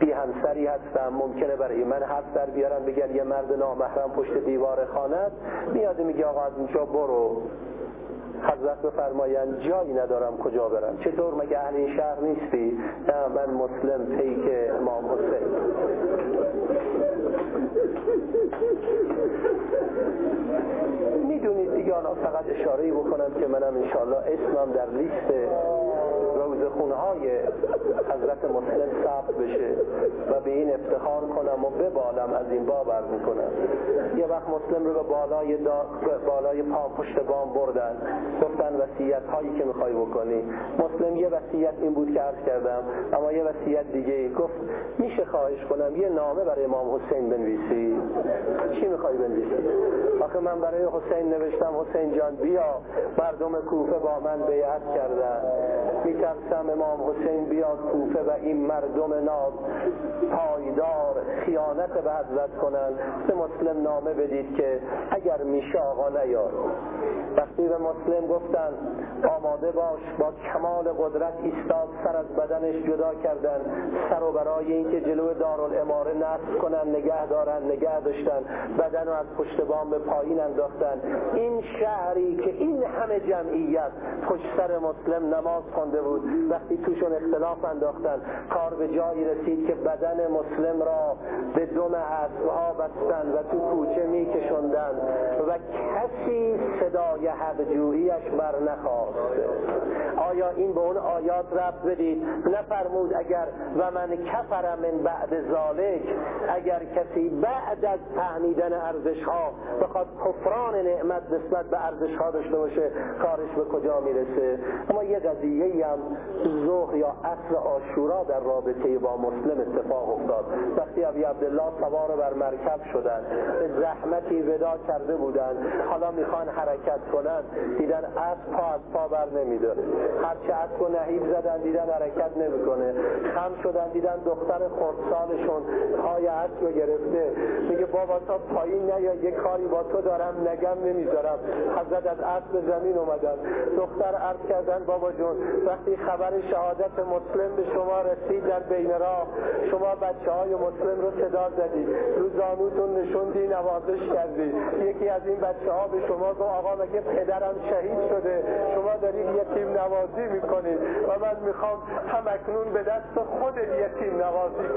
بی همسری هستم ممکنه برای من حرف در بیارن بگن یه مرد نامحرم پشت دیوار خانه میاد میگه آقا از اینجا برو. حضرت بفرمایند جایی ندارم کجا برم. چطور مگه اهل این شهر نیستی؟ نه من مسلم پیک امام حسین می‌دونید دیگه آنها فقط اشاره بکنم که منم انشاءالله اسمم در لیست های حضرت مسلم ثبت بشه و به این افتخار کنم و ببالم از این باب عرض می‌کنم. یه وقت مسلم رو به بالای, بالای پا پشت بام بردن. گفتن وسیعت هایی که می‌خوای بکنی. مسلم یه وسیعت این بود که عرض کردم اما یه وسیعت دیگه گفت میشه خواهش کنم یه نامه برای امام حسین بنویسی. چی می‌خوای بنویسی؟ آخه من برای حسین نوشتم حسین جان بیا مردم کوفه با من بیعت کردن. میترسم امام حسین بیاد کوفه و این مردم ناز پایدار خیانت به حضرت کنن به مسلم نامه بدید که اگر میشه آقا نیار. وقتی به مسلم گفتن آماده باش با کمال قدرت ایستاد سر از بدنش جدا کردن سر و برای اینکه جلو دارالاماره نصب کنن نگه دارن نگه داشتن بدن رو از پشت بام به پایین انداختن این شهری که این همه جمعیت پشت سر مسلم نماز خونده بود وقتی توشون اختلاف انداختن کار به جایی رسید که بدن مسلم را به دم اسبها بستن و تو کوچه میکشندن و کسی صدای حق جوییش بر نخواست آیا این به اون آیات رفت بدید؟ نفرمود اگر و من کفر من بعد ذالک اگر کسی بعد از فهمیدن ارزش ها بخواد کفران نعمت نسبت به ارزش ها داشته باشه کارش به کجا می‌رسه؟ اما یه قضیه هم ظهر یا عصر آشورا در رابطه با مسلم اتفاق افتاد. وقتی ابی عبدالله سوار بر مرکب شدن به زحمتی ودا کرده بودن. حالا می‌خوان حرکت کنن دیدن اسب پا از پا بر نمیداره هرچه اسب و نهیب زدن دیدن حرکت نمی‌کنه. خم شدن دیدن دختر خردسالشون پای اسب رو گرفته. میگه بابا تا پایین نیا یه کاری با تو دارم نگم نمی‌ذارم. حضرت از اسب زمین اومدن. دختر عرض کردن بابا جون وقتی خبر شهادت مسلم به شما رسید در بین راه شما بچه های مسلم رو صدا زدی. رو زانوتون نشوندی نوازش کردی. یکی از این بچه ها به شما گفت آقا مگه پدرم شهید شده. شما دارید یتیم نوازی می‌کنید و من می‌خوام هم اکنون به دست خود یتیم نوازی.